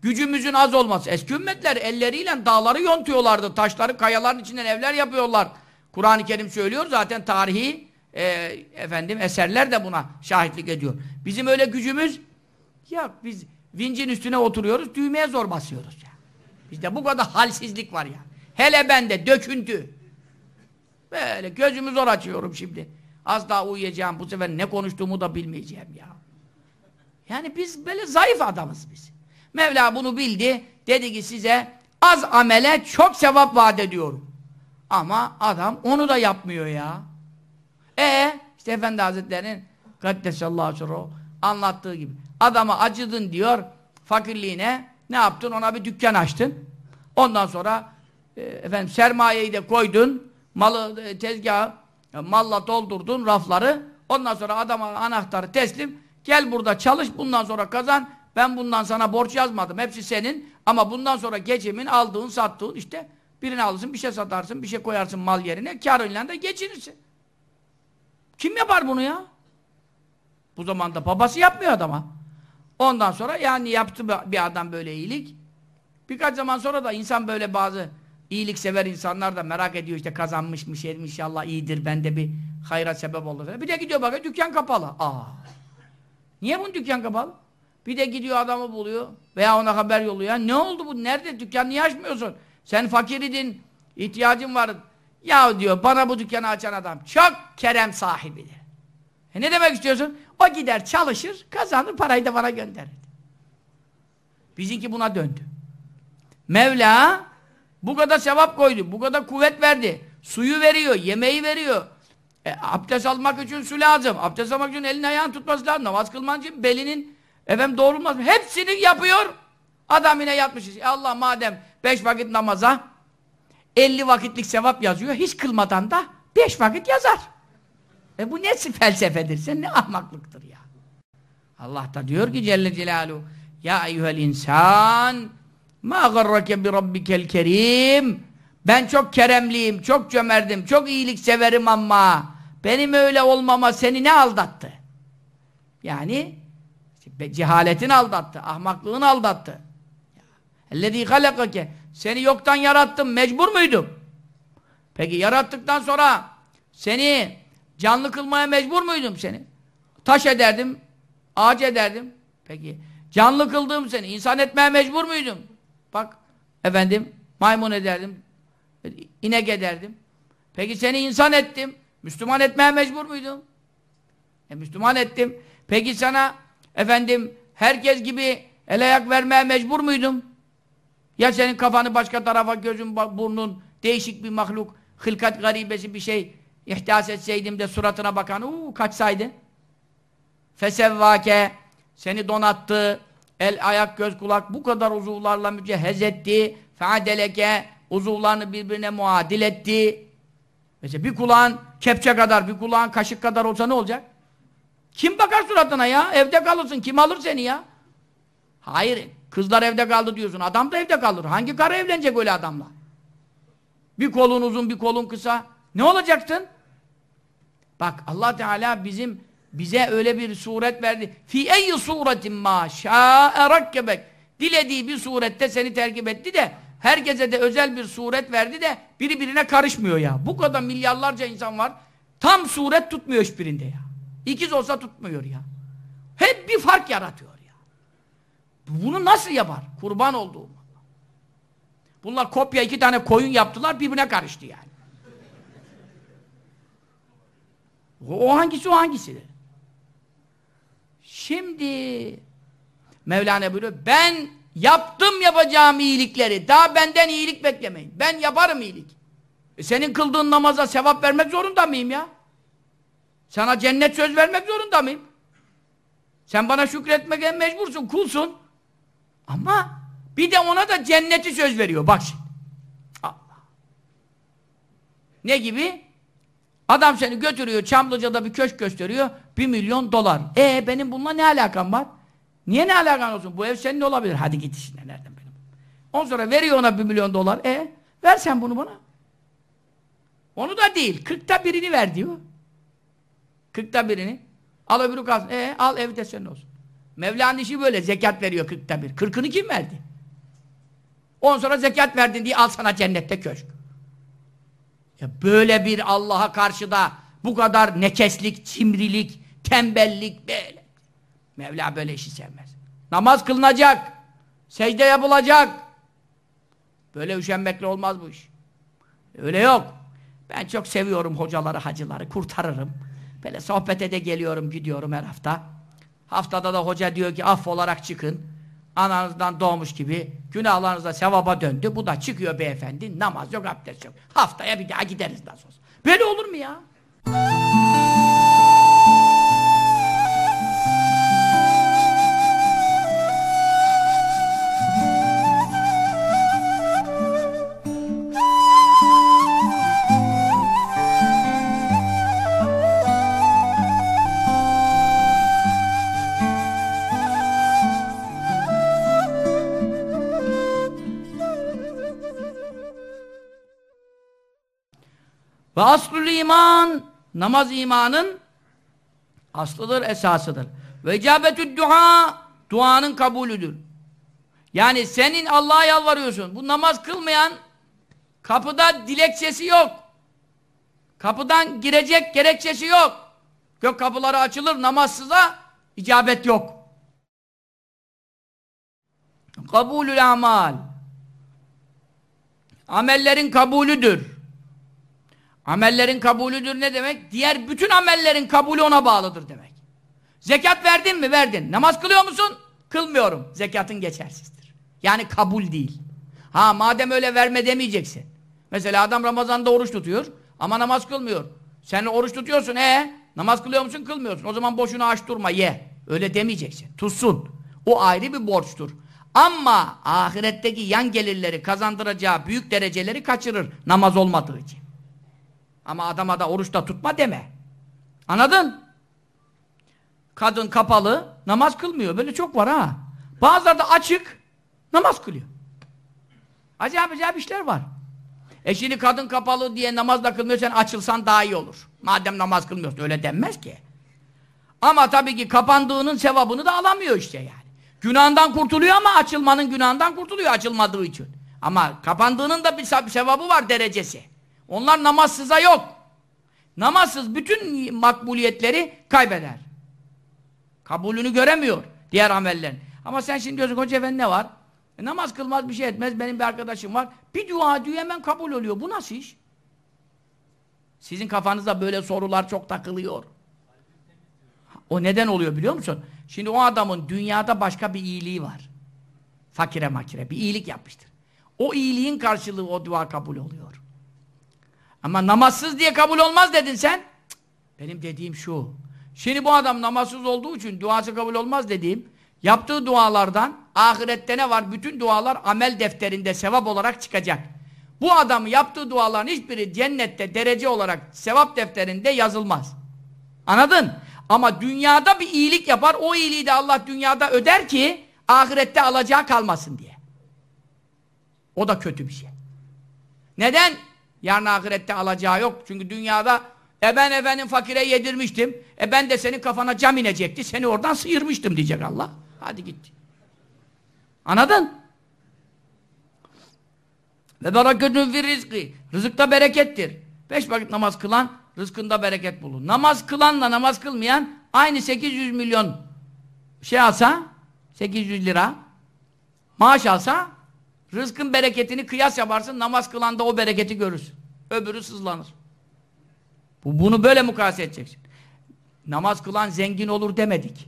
Speaker 1: gücümüzün az olması. Eski ümmetler elleriyle dağları yontuyorlardı. Taşları, kayaların içinden evler yapıyorlar. Kur'an-ı Kerim söylüyor zaten tarihi e, efendim eserler de buna şahitlik ediyor. Bizim öyle gücümüz yok. Biz vincin üstüne oturuyoruz, düğmeye zor basıyoruz. Yani. Bizde bu kadar halsizlik var ya. Hele bende döküntü. Böyle gözümü zor açıyorum şimdi. Az daha uyuyacağım. Bu sefer ne konuştuğumu da bilmeyeceğim ya. Yani biz böyle zayıf adamız biz. Mevla bunu bildi. Dedi ki size az amele çok sevap vaat ediyorum. Ama adam onu da yapmıyor ya. E işte Efendi Hazretleri'nin Kaddesallahu anlattığı gibi. Adama acıdın diyor fakirliğine ne yaptın? Ona bir dükkan açtın. Ondan sonra e, efendim sermayeyi de koydun. Malı e, tezgahı e, malla doldurdun rafları. Ondan sonra adama anahtarı teslim. Gel burada çalış bundan sonra kazan. Ben bundan sana borç yazmadım. Hepsi senin. Ama bundan sonra geçimin aldığın sattığın işte birini alırsın bir şey satarsın bir şey koyarsın mal yerine karıyla da geçinirsin. Kim yapar bunu ya? Bu zamanda babası yapmıyor adama. Ondan sonra yani yaptı bir adam böyle iyilik. Birkaç zaman sonra da insan böyle bazı iyiliksever insanlar da merak ediyor işte kazanmışmış inşallah iyidir bende bir hayra sebep olur. Bir de gidiyor bakıyor dükkan kapalı. Aa. Niye bunun dükkan kapalı? Bir de gidiyor adamı buluyor veya ona haber yolluyor. Ne oldu bu? Nerede? Dükkan niye açmıyorsun? Sen fakiridin, ihtiyacın var. Ya diyor bana bu dükkanı açan adam çok kerem sahibidir. E ne demek istiyorsun? O gider çalışır, kazanır, parayı da bana gönderir. Bizimki buna döndü. Mevla bu kadar sevap koydu, bu kadar kuvvet verdi. Suyu veriyor, yemeği veriyor. E, abdest almak için su lazım. Abdest almak için elini ayağını tutması lazım. Namaz kılman için belinin efendim doğrulmaz. Hepsini yapıyor. Adam yine yatmış. E Allah madem beş vakit namaza 50 vakitlik sevap yazıyor. Hiç kılmadan da beş vakit yazar. E bu ne felsefedir? Sen ne ahmaklıktır ya? Allah da diyor ki Celle Celaluhu Ya eyyühel insan ma garrake bi rabbikel kerim ben çok keremliyim, çok cömerdim, çok iyilik severim ama benim öyle olmama seni ne aldattı? Yani cehaletin aldattı, ahmaklığın aldattı. Ellezî halakake seni yoktan yarattım, mecbur muydum? Peki yarattıktan sonra seni canlı kılmaya mecbur muydum seni? Taş ederdim, ağaç ederdim. Peki canlı kıldığım seni, insan etmeye mecbur muydum? Bak efendim maymun ederdim, inek ederdim. Peki seni insan ettim. Müslüman etmeye mecbur muydum? E Müslüman ettim. Peki sana efendim herkes gibi el ayak vermeye mecbur muydum? Ya senin kafanı başka tarafa gözün burnun değişik bir mahluk hılkat garibesi bir şey ihdas etseydim de suratına bakan uuu kaçsaydı fesevvake seni donattı el ayak göz kulak bu kadar uzuvlarla mücehhez etti feadeleke uzuvlarını birbirine muadil etti. Mesela bir kulağın kepçe kadar, bir kulağın kaşık kadar olsa ne olacak? Kim bakar suratına ya? Evde kalırsın. Kim alır seni ya? Hayır. Kızlar evde kaldı diyorsun. Adam da evde kalır. Hangi karı evlenecek öyle adamla? Bir kolun uzun, bir kolun kısa. Ne olacaksın? Bak Allah Teala bizim bize öyle bir suret verdi. Fi eyyi suretin ma şa'e. Dilediği bir surette seni terkip etti de Herkese de özel bir suret verdi de biri birine karışmıyor ya. Bu kadar milyarlarca insan var. Tam suret tutmuyor hiçbirinde ya. İkiz olsa tutmuyor ya. Hep bir fark yaratıyor ya. Bunu nasıl yapar? Kurban olduğum. Bunlar kopya iki tane koyun yaptılar birbirine karıştı yani. O hangisi o hangisi? Şimdi Mevlana buyuruyor ben Yaptım yapacağım iyilikleri. Daha benden iyilik beklemeyin. Ben yaparım iyilik. E senin kıldığın namaza sevap vermek zorunda mıyım ya? Sana cennet söz vermek zorunda mıyım? Sen bana şükretmeye mecbursun, kulsun. Ama bir de ona da cenneti söz veriyor. Bak şimdi. Allah. Ne gibi? Adam seni götürüyor, Çamlıca'da bir köşk gösteriyor, bir milyon dolar. E benim bununla ne alakam var? Niye ne alakan olsun? Bu ev senin olabilir. Hadi git işine. Nereden benim? On sonra veriyor ona bir milyon dolar. E ver sen bunu bana. Onu da değil. Kırkta birini ver diyor. Kırkta birini. Al öbürü kalsın. E al ev de senin olsun. Mevla'nın işi böyle. Zekat veriyor kırkta bir. Kırkını kim verdi? On sonra zekat verdin diye al sana cennette köşk. Ya böyle bir Allah'a karşıda bu kadar nekeslik, cimrilik, tembellik böyle. Mevla böyle işi sevmez. Namaz kılınacak. Secde yapılacak. Böyle üşenmekle olmaz bu iş. Öyle yok. Ben çok seviyorum hocaları, hacıları. Kurtarırım. Böyle sohbete de geliyorum, gidiyorum her hafta. Haftada da hoca diyor ki affolarak çıkın. Ananızdan doğmuş gibi günahlarınızda sevaba döndü. Bu da çıkıyor beyefendi. Namaz yok, abdest yok. Haftaya bir daha gideriz nasıl olsa. Böyle olur mu ya? Aslül iman namaz imanın aslıdır, esasıdır. Ve icabetü dua duanın kabulüdür. Yani senin Allah'a yalvarıyorsun. Bu namaz kılmayan Kapıda dilekçesi yok. Kapıdan girecek gerekçesi yok. Gök kapıları açılır namazsıza icabet yok. Kabulül amal. Amellerin kabulüdür. Amellerin kabulüdür ne demek? Diğer bütün amellerin kabulü ona bağlıdır demek. Zekat verdin mi? Verdin. Namaz kılıyor musun? Kılmıyorum. Zekatın geçersizdir. Yani kabul değil. Ha madem öyle verme demeyeceksin. Mesela adam Ramazan'da oruç tutuyor ama namaz kılmıyor. Sen oruç tutuyorsun ee namaz kılıyor musun? Kılmıyorsun. O zaman boşuna aç durma ye. Öyle demeyeceksin. Tutsun. O ayrı bir borçtur. Ama ahiretteki yan gelirleri kazandıracağı büyük dereceleri kaçırır namaz olmadığı için. Ama adama da oruçta tutma deme. Anladın? Kadın kapalı, namaz kılmıyor. Böyle çok var ha. Bazıları da açık, namaz kılıyor. Acayip acayip işler var. E şimdi kadın kapalı diye namaz da kılmıyorsan açılsan daha iyi olur. Madem namaz kılmıyorsun öyle denmez ki. Ama tabii ki kapandığının sevabını da alamıyor işte yani. Günahından kurtuluyor ama açılmanın günahından kurtuluyor açılmadığı için. Ama kapandığının da bir sevabı var derecesi. Onlar namazsıza yok. Namazsız bütün makbuliyetleri kaybeder. Kabulünü göremiyor diğer amellerin. Ama sen şimdi diyorsun hoca efendi ne var? E, namaz kılmaz bir şey etmez. Benim bir arkadaşım var. Bir dua diyor hemen kabul oluyor. Bu nasıl iş? Sizin kafanızda böyle sorular çok takılıyor. O neden oluyor biliyor musun? Şimdi o adamın dünyada başka bir iyiliği var. Fakire makire bir iyilik yapmıştır. O iyiliğin karşılığı o dua kabul oluyor. Ama namazsız diye kabul olmaz dedin sen. Benim dediğim şu. Şimdi bu adam namazsız olduğu için duası kabul olmaz dediğim yaptığı dualardan ahirette ne var? Bütün dualar amel defterinde sevap olarak çıkacak. Bu adam yaptığı duaların hiçbiri cennette derece olarak sevap defterinde yazılmaz. Anladın? Ama dünyada bir iyilik yapar, o iyiliği de Allah dünyada öder ki ahirette alacağı kalmasın diye. O da kötü bir şey. Neden? Yarın ahirette alacağı yok. Çünkü dünyada e ben efendim fakire yedirmiştim. E ben de senin kafana cam inecekti. Seni oradan sıyırmıştım diyecek Allah. Hadi git. Anladın? Ve bereketün fir rizki. Rızıkta berekettir. Beş vakit namaz kılan rızkında bereket bulur. Namaz kılanla namaz kılmayan aynı 800 milyon şey alsa 800 lira maaş alsa rızkın bereketini kıyas yaparsın namaz kılanda o bereketi görürsün. Öbürü sızlanır. Bu, bunu böyle mukayese edeceksin. Namaz kılan zengin olur demedik.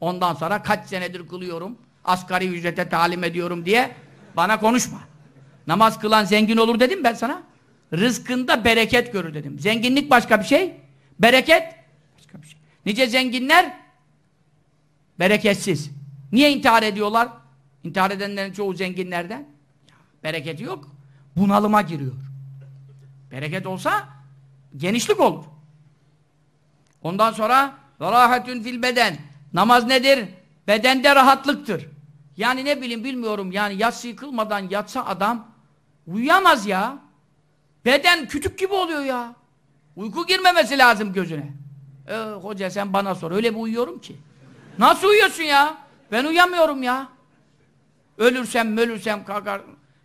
Speaker 1: Ondan sonra kaç senedir kılıyorum, asgari ücrete talim ediyorum diye bana konuşma. Namaz kılan zengin olur dedim ben sana. Rızkında bereket görür dedim. Zenginlik başka bir şey, bereket başka bir şey. Nice zenginler bereketsiz. Niye intihar ediyorlar? İntihar edenlerin çoğu zenginlerden. Bereketi yok. Bunalıma giriyor. Bereket olsa genişlik olur. Ondan sonra rahatün fil beden. Namaz nedir? Bedende rahatlıktır. Yani ne bileyim bilmiyorum yani yatsı yıkılmadan yatsa adam uyuyamaz ya. Beden kütük gibi oluyor ya. Uyku girmemesi lazım gözüne. Ee, hoca sen bana sor. Öyle bir uyuyorum ki. Nasıl uyuyorsun ya? Ben uyamıyorum ya. Ölürsem ölürsem kalkar.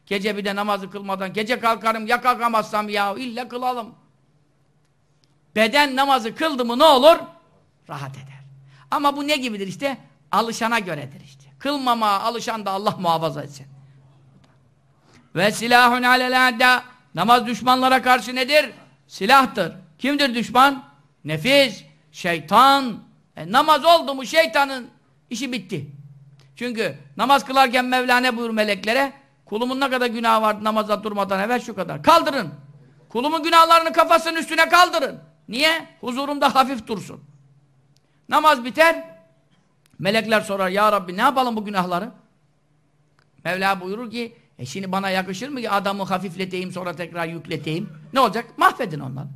Speaker 1: Gece bir de namazı kılmadan. Gece kalkarım ya kalkamazsam ya. illa kılalım. Beden namazı kıldı mı ne olur? Rahat eder. Ama bu ne gibidir işte? Alışana göredir işte. Kılmama alışan da Allah muhafaza etsin. Ve silahun alelâdâ Namaz düşmanlara karşı nedir? Silahtır. Kimdir düşman? Nefis, şeytan. E, namaz oldu mu şeytanın işi bitti. Çünkü namaz kılarken Mevlana buyur meleklere kulumun ne kadar günah vardı namaza durmadan evvel şu kadar. Kaldırın. Kulumun günahlarını kafasının üstüne kaldırın. Niye? Huzurumda hafif dursun. Namaz biter. Melekler sorar ya Rabbi ne yapalım bu günahları? Mevla buyurur ki e şimdi bana yakışır mı ki adamı hafifleteyim sonra tekrar yükleteyim? Ne olacak? Mahvedin onları.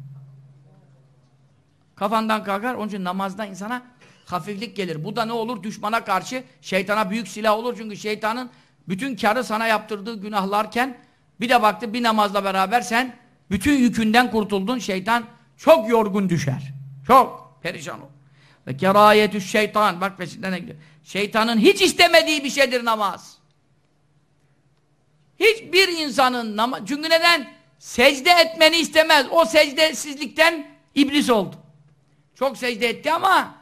Speaker 1: Kafandan kalkar. Onun için namazda insana hafiflik gelir. Bu da ne olur? Düşmana karşı şeytana büyük silah olur. Çünkü şeytanın bütün karı sana yaptırdığı günahlarken bir de baktı bir namazla beraber sen bütün yükünden kurtuldun. Şeytan çok yorgun düşer. Çok perişan olur. Ve kerayetü şeytan. Bak peşinden gidiyor. Şeytanın hiç istemediği bir şeydir namaz. hiçbir insanın namaz... Çünkü neden? Secde etmeni istemez. O secdesizlikten iblis oldu. Çok secde etti ama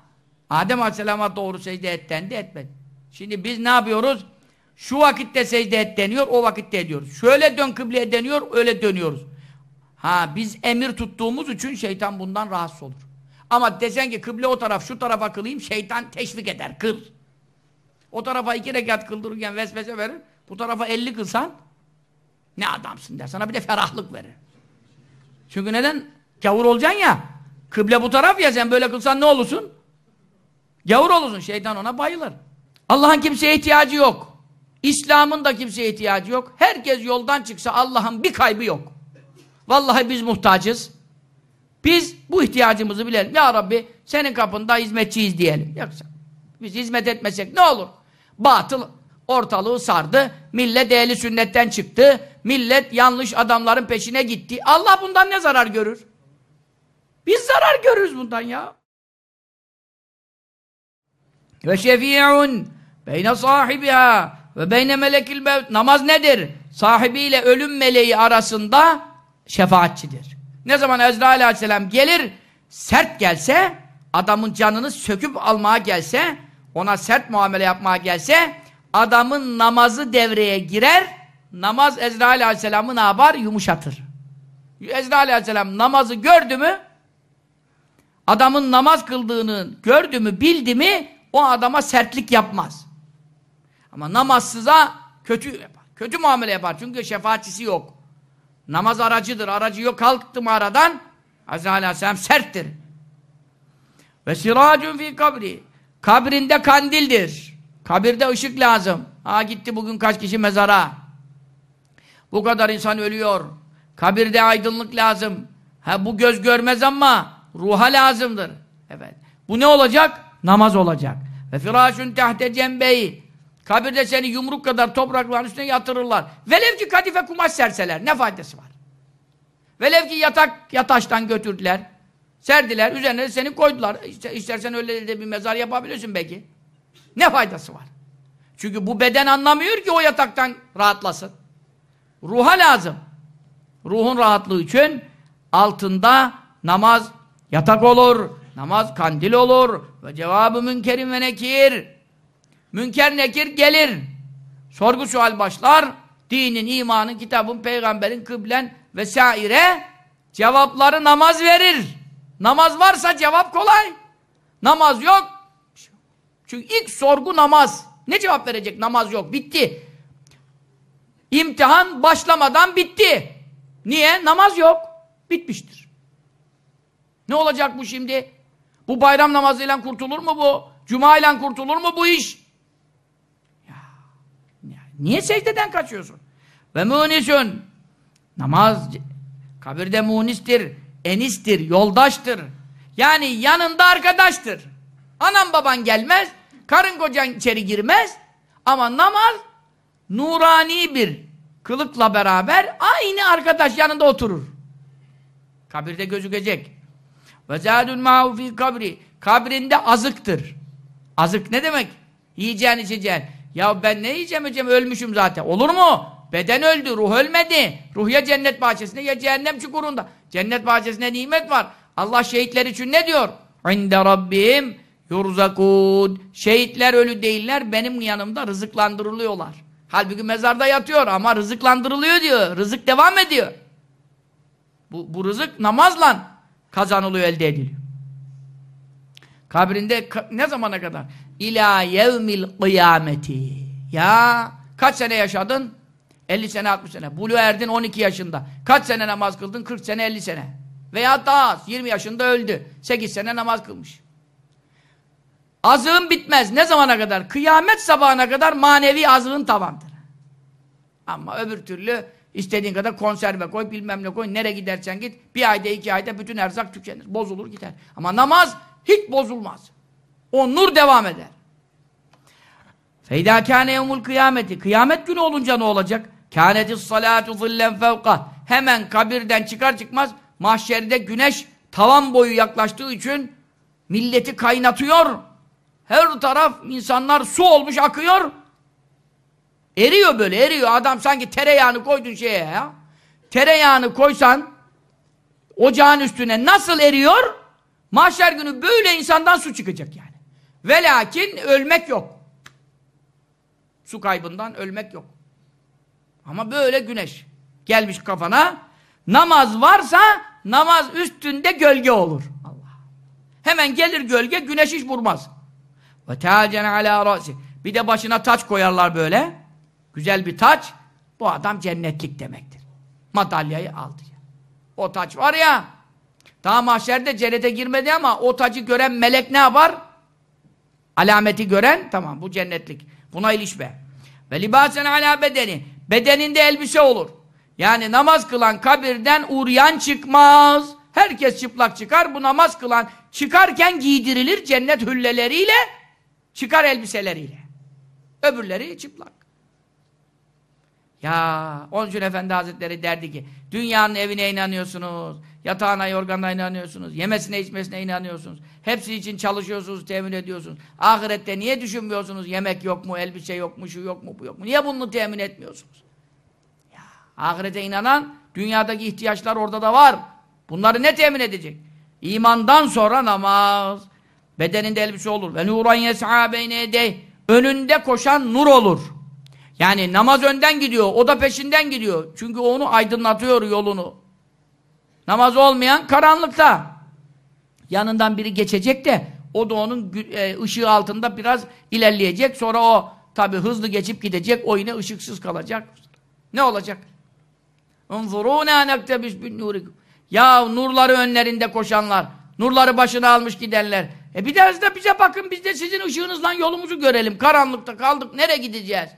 Speaker 1: Adem Aleyhisselam'a doğru secde et dendi etmedi. Şimdi biz ne yapıyoruz? Şu vakitte secde et deniyor, o vakitte ediyoruz. Şöyle dön kıbleye deniyor, öyle dönüyoruz. Ha biz emir tuttuğumuz için şeytan bundan rahatsız olur. Ama desen ki kıble o taraf, şu tarafa kılayım, şeytan teşvik eder, kıl. O tarafa iki rekat kıldırırken vesvese verir, bu tarafa elli kılsan ne adamsın der. Sana bir de ferahlık verir. Çünkü neden? Gavur olacaksın ya. Kıble bu taraf ya sen böyle kılsan ne olursun? Gavur olursun. Şeytan ona bayılır. Allah'ın kimseye ihtiyacı yok. İslam'ın da kimseye ihtiyacı yok. Herkes yoldan çıksa Allah'ın bir kaybı yok. Vallahi biz muhtacız. Biz bu ihtiyacımızı bilelim. Ya Rabbi senin kapında hizmetçiyiz diyelim. Yoksa biz hizmet etmesek ne olur? Batıl ortalığı sardı. Millet ehli sünnetten çıktı. Millet yanlış adamların peşine gitti. Allah bundan ne zarar görür? Biz zarar görürüz bundan ya. Ve şefi'un beyne sahibiha ve beyne melekil mevt. Namaz nedir? Sahibiyle ölüm meleği arasında şefaatçidir. Ne zaman Ezrail aleyhisselam gelir, sert gelse, adamın canını söküp almaya gelse, ona sert muamele yapmaya gelse, adamın namazı devreye girer, namaz Ezrail aleyhisselamı ne yapar? Yumuşatır. Ezrail aleyhisselam namazı gördü mü, adamın namaz kıldığını gördü mü, bildi mi, o adama sertlik yapmaz. Ama namazsıza kötü yapar. Kötü muamele yapar. Çünkü şefaatçisi yok. Namaz aracıdır. Aracı yok. Kalktı mı aradan Azrail Aleyhisselam serttir. Ve siracun fi kabri. Kabrinde kandildir. Kabirde ışık lazım. Ha gitti bugün kaç kişi mezara. Bu kadar insan ölüyor. Kabirde aydınlık lazım. Ha bu göz görmez ama ruha lazımdır. Evet. Bu ne olacak? Namaz olacak. Ve firâşun tehte cembeyi. Kabirde seni yumruk kadar toprakların üstüne yatırırlar. Velev ki kadife kumaş serseler. Ne faydası var? Velev ki yatak yataştan götürdüler. Serdiler. Üzerine de seni koydular. İstersen öyle de bir mezar yapabilirsin belki. Ne faydası var? Çünkü bu beden anlamıyor ki o yataktan rahatlasın. Ruha lazım. Ruhun rahatlığı için altında namaz yatak olur, namaz kandil olur ve cevabı münkerin ve nekir. Münker nekir gelir. Sorgu sual başlar. Dinin, imanın, kitabın, peygamberin, kıblen vesaire cevapları namaz verir. Namaz varsa cevap kolay. Namaz yok. Çünkü ilk sorgu namaz. Ne cevap verecek? Namaz yok. Bitti. İmtihan başlamadan bitti. Niye? Namaz yok. Bitmiştir. Ne olacak bu şimdi? Bu bayram namazıyla kurtulur mu bu? Cuma ile kurtulur mu bu iş? Ya, ya, niye secdeden kaçıyorsun? Ve munisun namaz kabirde munistir, enistir, yoldaştır. Yani yanında arkadaştır. Anan baban gelmez, karın kocan içeri girmez ama namaz nurani bir kılıkla beraber aynı arkadaş yanında oturur. Kabirde gözükecek. Ve zâdül mâhu fî kabri. Kabrinde azıktır. Azık ne demek? Yiyeceğin içeceğin. Ya ben ne yiyeceğim yiyeceğim ölmüşüm zaten. Olur mu? Beden öldü, ruh ölmedi. Ruh ya cennet bahçesinde ya cehennem çukurunda. Cennet bahçesinde nimet var. Allah şehitler için ne diyor? İnde Rabbim yurzakûd. Şehitler ölü değiller, benim yanımda rızıklandırılıyorlar. Halbuki mezarda yatıyor ama rızıklandırılıyor diyor. Rızık devam ediyor. Bu, bu rızık namazla kazanılıyor, elde ediliyor. Kabrinde ne zamana kadar? İlâ yevmil kıyameti. Ya kaç sene yaşadın? 50 sene 60 sene. Bulu erdin 12 yaşında. Kaç sene namaz kıldın? 40 sene 50 sene. Veya daha az. 20 yaşında öldü. 8 sene namaz kılmış. Azığın bitmez. Ne zamana kadar? Kıyamet sabahına kadar manevi azığın tavandır. Ama öbür türlü istediğin kadar konserve koy, bilmem ne koy, nereye gidersen git. Bir ayda, iki ayda bütün erzak tükenir. Bozulur gider. Ama namaz hiç bozulmaz. O nur devam eder. Feyda kâne yevmul kıyameti. Kıyamet günü olunca ne olacak? Kânetis salâtu zillen fevka. Hemen kabirden çıkar çıkmaz mahşerde güneş tavan boyu yaklaştığı için milleti kaynatıyor. Her taraf insanlar su olmuş akıyor. Eriyor böyle eriyor. Adam sanki tereyağını koydun şeye ya. Tereyağını koysan ocağın üstüne nasıl eriyor? Mahşer günü böyle insandan su çıkacak yani. Ve lakin ölmek yok. Su kaybından ölmek yok. Ama böyle güneş gelmiş kafana. Namaz varsa namaz üstünde gölge olur. Allah. Hemen gelir gölge güneş hiç vurmaz. Ve tacen ala rasi. Bir de başına taç koyarlar böyle. Güzel bir taç. Bu adam cennetlik demektir. Madalyayı aldı. O taç var ya daha mahşerde cennete girmedi ama o tacı gören melek ne yapar? Alameti gören tamam bu cennetlik. Buna ilişme. Ve libasen ala bedeni. Bedeninde elbise olur. Yani namaz kılan kabirden uryan çıkmaz. Herkes çıplak çıkar. Bu namaz kılan çıkarken giydirilir cennet hülleleriyle çıkar elbiseleriyle. Öbürleri çıplak. Ya onun Efendi Hazretleri derdi ki dünyanın evine inanıyorsunuz, yatağına, yorganına inanıyorsunuz, yemesine içmesine inanıyorsunuz. Hepsi için çalışıyorsunuz, temin ediyorsunuz. Ahirette niye düşünmüyorsunuz? Yemek yok mu, elbise yok mu, şu yok mu, bu yok mu? Niye bunu temin etmiyorsunuz? Ya, ahirete inanan dünyadaki ihtiyaçlar orada da var. Bunları ne temin edecek? İmandan sonra namaz. Bedeninde elbise olur. Ve nuran yes'a beyne Önünde koşan nur olur. Yani namaz önden gidiyor, o da peşinden gidiyor. Çünkü onu aydınlatıyor yolunu. Namaz olmayan karanlıkta. Yanından biri geçecek de o da onun e, ışığı altında biraz ilerleyecek. Sonra o tabi hızlı geçip gidecek. O yine ışıksız kalacak. Ne olacak? Ya nurları önlerinde koşanlar, nurları başına almış gidenler. E bir de bize bakın biz de sizin ışığınızla yolumuzu görelim. Karanlıkta kaldık, nereye gideceğiz?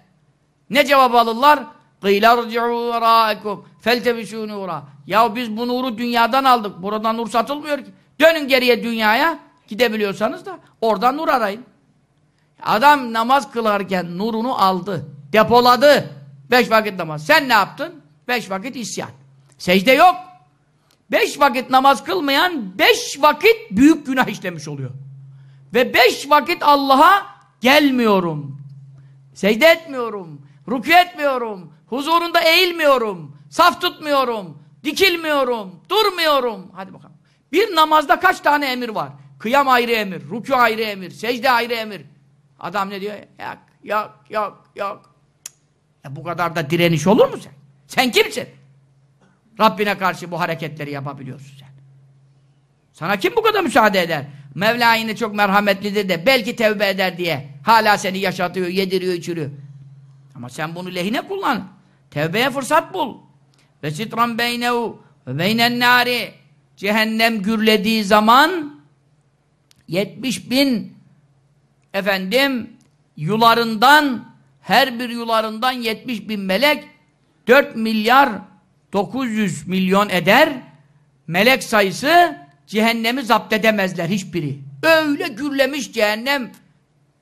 Speaker 1: Ne cevap alırlar? قِيلَ رْجِعُوا وَرَائِكُمْ فَالْتَبِسُوا نُورًا Ya biz bu nuru dünyadan aldık. Buradan nur satılmıyor ki. Dönün geriye dünyaya. Gidebiliyorsanız da oradan nur arayın. Adam namaz kılarken nurunu aldı. Depoladı. Beş vakit namaz. Sen ne yaptın? Beş vakit isyan. Secde yok. Beş vakit namaz kılmayan beş vakit büyük günah işlemiş oluyor. Ve beş vakit Allah'a gelmiyorum. Secde etmiyorum. Rükû etmiyorum. Huzurunda eğilmiyorum. Saf tutmuyorum. Dikilmiyorum. Durmuyorum. Hadi bakalım. Bir namazda kaç tane emir var? Kıyam ayrı emir, rükû ayrı emir, secde ayrı emir. Adam ne diyor? Yok, yok, yok, yok. Ya bu kadar da direniş olur mu sen? Sen kimsin? Rabbine karşı bu hareketleri yapabiliyorsun sen. Sana kim bu kadar müsaade eder? Mevla yine çok merhametlidir de belki tevbe eder diye hala seni yaşatıyor, yediriyor, içiriyor. Ama sen bunu lehine kullan. Tevbeye fırsat bul. Ve sitran beynehu ve beynen nari cehennem gürlediği zaman 70 bin efendim yularından her bir yularından 70 bin melek 4 milyar 900 milyon eder melek sayısı cehennemi zapt edemezler hiçbiri. Öyle gürlemiş cehennem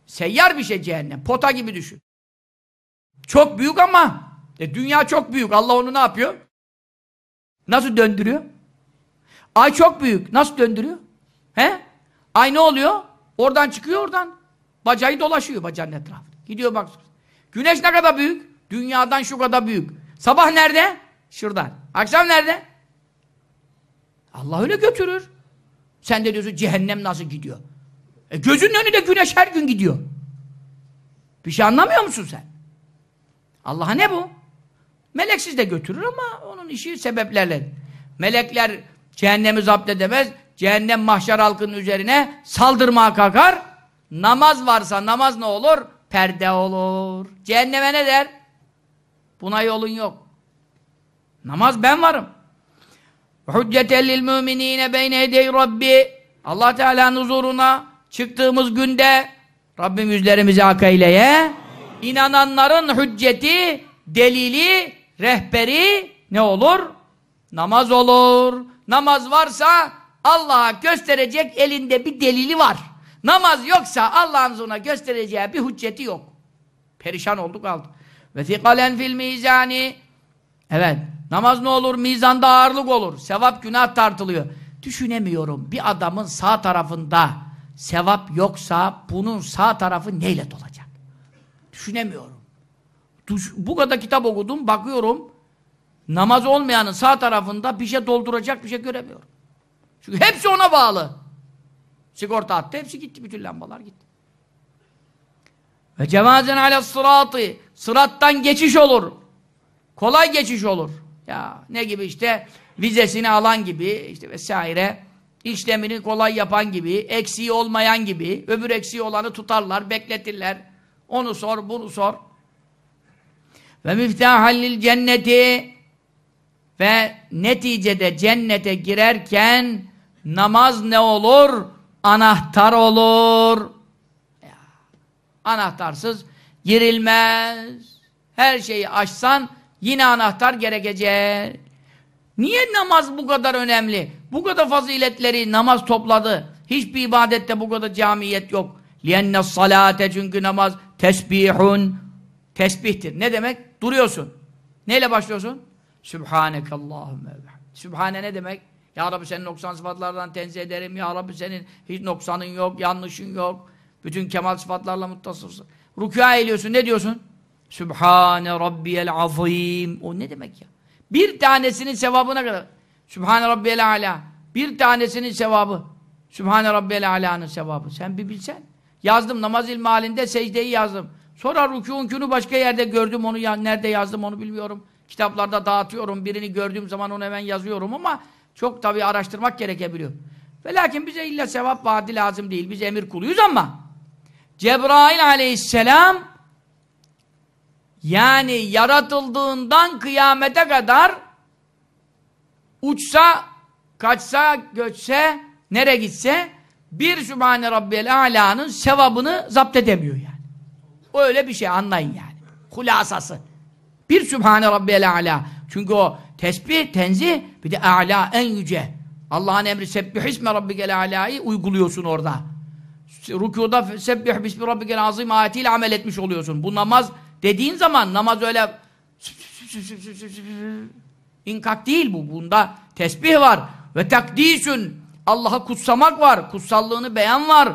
Speaker 1: seyyar bir şey cehennem. Pota gibi düşün. Çok büyük ama e, dünya çok büyük. Allah onu ne yapıyor? Nasıl döndürüyor? Ay çok büyük. Nasıl döndürüyor? He? Ay ne oluyor? Oradan çıkıyor oradan. Bacağı dolaşıyor bacağın etrafı. Gidiyor bak. Güneş ne kadar büyük? Dünyadan şu kadar büyük. Sabah nerede? Şuradan. Akşam nerede? Allah öyle götürür. Sen de diyorsun cehennem nasıl gidiyor? E gözünün önünde güneş her gün gidiyor. Bir şey anlamıyor musun sen? Allah'a ne bu? Meleksiz de götürür ama onun işi sebeplerle. Melekler cehennemi zapt edemez. Cehennem mahşer halkının üzerine saldırmaya kalkar. Namaz varsa namaz ne olur? Perde olur. Cehenneme ne der? Buna yolun yok. Namaz ben varım. Hücceten lil müminine beyne edey Rabbi. Allah Teala'nın huzuruna çıktığımız günde Rabbim yüzlerimizi ak eyleye. İnananların hücceti, delili, rehberi ne olur? Namaz olur. Namaz varsa Allah'a gösterecek elinde bir delili var. Namaz yoksa Allah'ın huzuruna göstereceği bir hücceti yok. Perişan olduk aldı. Ve fikalen fil mizani. Evet. Namaz ne olur? Mizanda ağırlık olur. Sevap günah tartılıyor. Düşünemiyorum. Bir adamın sağ tarafında sevap yoksa bunun sağ tarafı neyle dolacak? Düşünemiyorum. bu kadar kitap okudum, bakıyorum namaz olmayanın sağ tarafında bir şey dolduracak bir şey göremiyorum. Çünkü hepsi ona bağlı. Sigorta attı, hepsi gitti, bütün lambalar gitti. Ve cevazen ale sıratı, sırattan geçiş olur. Kolay geçiş olur. Ya ne gibi işte vizesini alan gibi işte vesaire işlemini kolay yapan gibi, eksiği olmayan gibi, öbür eksiği olanı tutarlar, bekletirler. Onu sor, bunu sor. Ve miftahallil cenneti ve neticede cennete girerken namaz ne olur? Anahtar olur. Ya, anahtarsız girilmez. Her şeyi açsan yine anahtar gerekecek. Niye namaz bu kadar önemli? Bu kadar faziletleri namaz topladı. Hiçbir ibadette bu kadar camiyet yok. لِيَنَّ salate çünkü namaz tesbihun tesbihtir. Ne demek? Duruyorsun. Neyle başlıyorsun? Sübhanekallahümme Sübhane ne demek? Ya Rabbi senin noksan sıfatlardan tenzih ederim. Ya Rabbi senin hiç noksanın yok, yanlışın yok. Bütün kemal sıfatlarla muttasıfsın. Rükûa eğiliyorsun. Ne diyorsun? Sübhane Rabbiyel azim. O ne demek ya? Bir tanesinin sevabına kadar. Sübhane Rabbiyel ala. Bir tanesinin sevabı. Sübhane Rabbiyel ala'nın sevabı. Sen bir bilsen. Yazdım namaz ilmi halinde secdeyi yazdım. Sonra rükûnkünü başka yerde gördüm onu ya nerede yazdım onu bilmiyorum. Kitaplarda dağıtıyorum. Birini gördüğüm zaman onu hemen yazıyorum ama çok tabii araştırmak gerekebiliyor. Ve lakin bize illa sevap vaadi lazım değil. Biz emir kuluyuz ama Cebrail aleyhisselam yani yaratıldığından kıyamete kadar uçsa, kaçsa, göçse, nere gitse bir Sübhane Rabbiyel Ala'nın sevabını zapt edemiyor yani. Öyle bir şey anlayın yani. Hulasası. Bir Sübhane Rabbiyel Ala. Çünkü o tesbih, tenzih bir de Ala en yüce. Allah'ın emri sebbih isme Rabbikel Ala'yı uyguluyorsun orada. Rükuda sebbih bismi Rabbikel Azim ayetiyle amel etmiş oluyorsun. Bu namaz dediğin zaman namaz öyle inkak değil bu. Bunda tesbih var. Ve takdisün Allah'ı kutsamak var. Kutsallığını beyan var.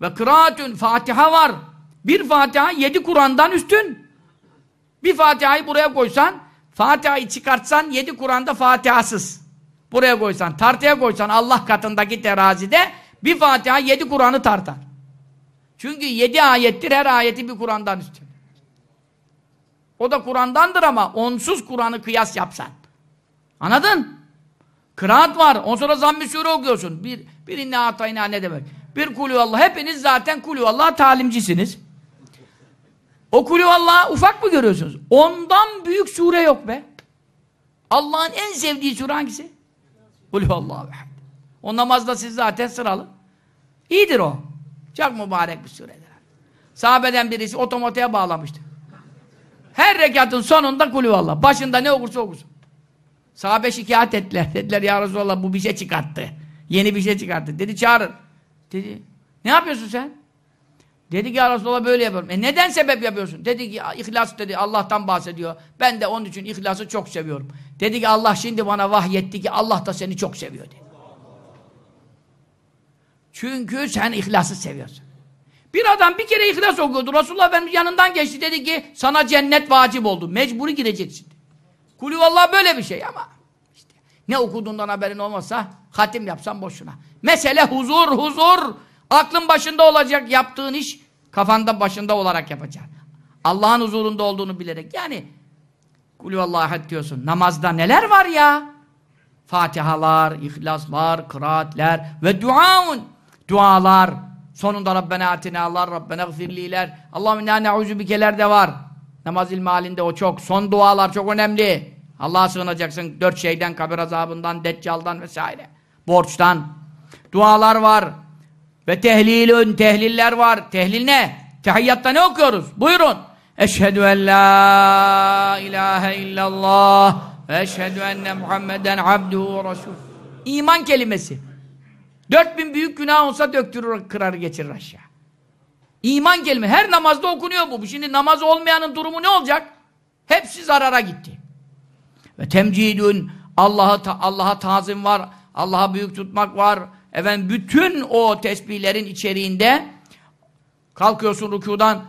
Speaker 1: Ve kıraatün Fatiha var. Bir Fatiha yedi Kur'an'dan üstün. Bir Fatiha'yı buraya koysan, Fatiha'yı çıkartsan yedi Kur'an'da Fatiha'sız. Buraya koysan, tartıya koysan Allah katındaki terazide bir Fatiha yedi Kur'an'ı tartar. Çünkü yedi ayettir, her ayeti bir Kur'an'dan üstün. O da Kur'an'dandır ama onsuz Kur'an'ı kıyas yapsan. Anladın? Kıraat var. On sonra zamm-ı sure okuyorsun. Bir, bir inna atayna ne demek? Bir kulü Allah. Hepiniz zaten kulü Allah talimcisiniz. O kulü Allah ufak mı görüyorsunuz? Ondan büyük sure yok be. Allah'ın en sevdiği sure hangisi? Kulü Allah. O namazda siz zaten sıralı. İyidir o. Çok mübarek bir suredir. Sahabeden birisi otomatiğe bağlamıştı. Her rekatın sonunda kulü Allah. Başında ne okursa okursun. Sahabe şikayet ettiler. Dediler ya Resulallah bu bir şey çıkarttı. Yeni bir şey çıkarttı. Dedi çağırın. Dedi ne yapıyorsun sen? Dedi ki ya Resulallah böyle yapıyorum. E neden sebep yapıyorsun? Dedi ki ihlas dedi Allah'tan bahsediyor. Ben de onun için ihlası çok seviyorum. Dedi ki Allah şimdi bana vahyetti ki Allah da seni çok seviyor dedi. Çünkü sen ihlası seviyorsun. Bir adam bir kere ihlas okuyordu. Resulullah benim yanından geçti dedi ki sana cennet vacip oldu. Mecburi gireceksin. Kulü vallahi böyle bir şey ama işte ne okuduğundan haberin olmasa hatim yapsan boşuna. Mesele huzur, huzur. Aklın başında olacak yaptığın iş kafanda başında olarak yapacaksın. Allah'ın huzurunda olduğunu bilerek. Yani kulü vallahi diyorsun. Namazda neler var ya? Fatihalar, ihlaslar, kıraatler ve duaun. Dualar. Sonunda Rabbena atina Allah, Rabbena gfirliler. Allahümme inna ne'uzu bikeler de var. Namaz ilmi halinde o çok. Son dualar çok önemli. Allah'a sığınacaksın. Dört şeyden, kabir azabından, deccaldan vesaire. Borçtan. Dualar var. Ve tehlilün, tehliller var. Tehlil ne? Tehiyyatta ne okuyoruz? Buyurun. Eşhedü en la ilahe illallah ve eşhedü enne Muhammeden abduhu resul. İman kelimesi. Dört bin büyük günah olsa döktürür, kırar geçirir aşağı. İman kelime. Her namazda okunuyor bu. Şimdi namaz olmayanın durumu ne olacak? Hepsi zarara gitti. Ve temcidün Allah'a ta Allah'a tazim var. Allah'a büyük tutmak var. Efendim bütün o tesbihlerin içeriğinde kalkıyorsun rükudan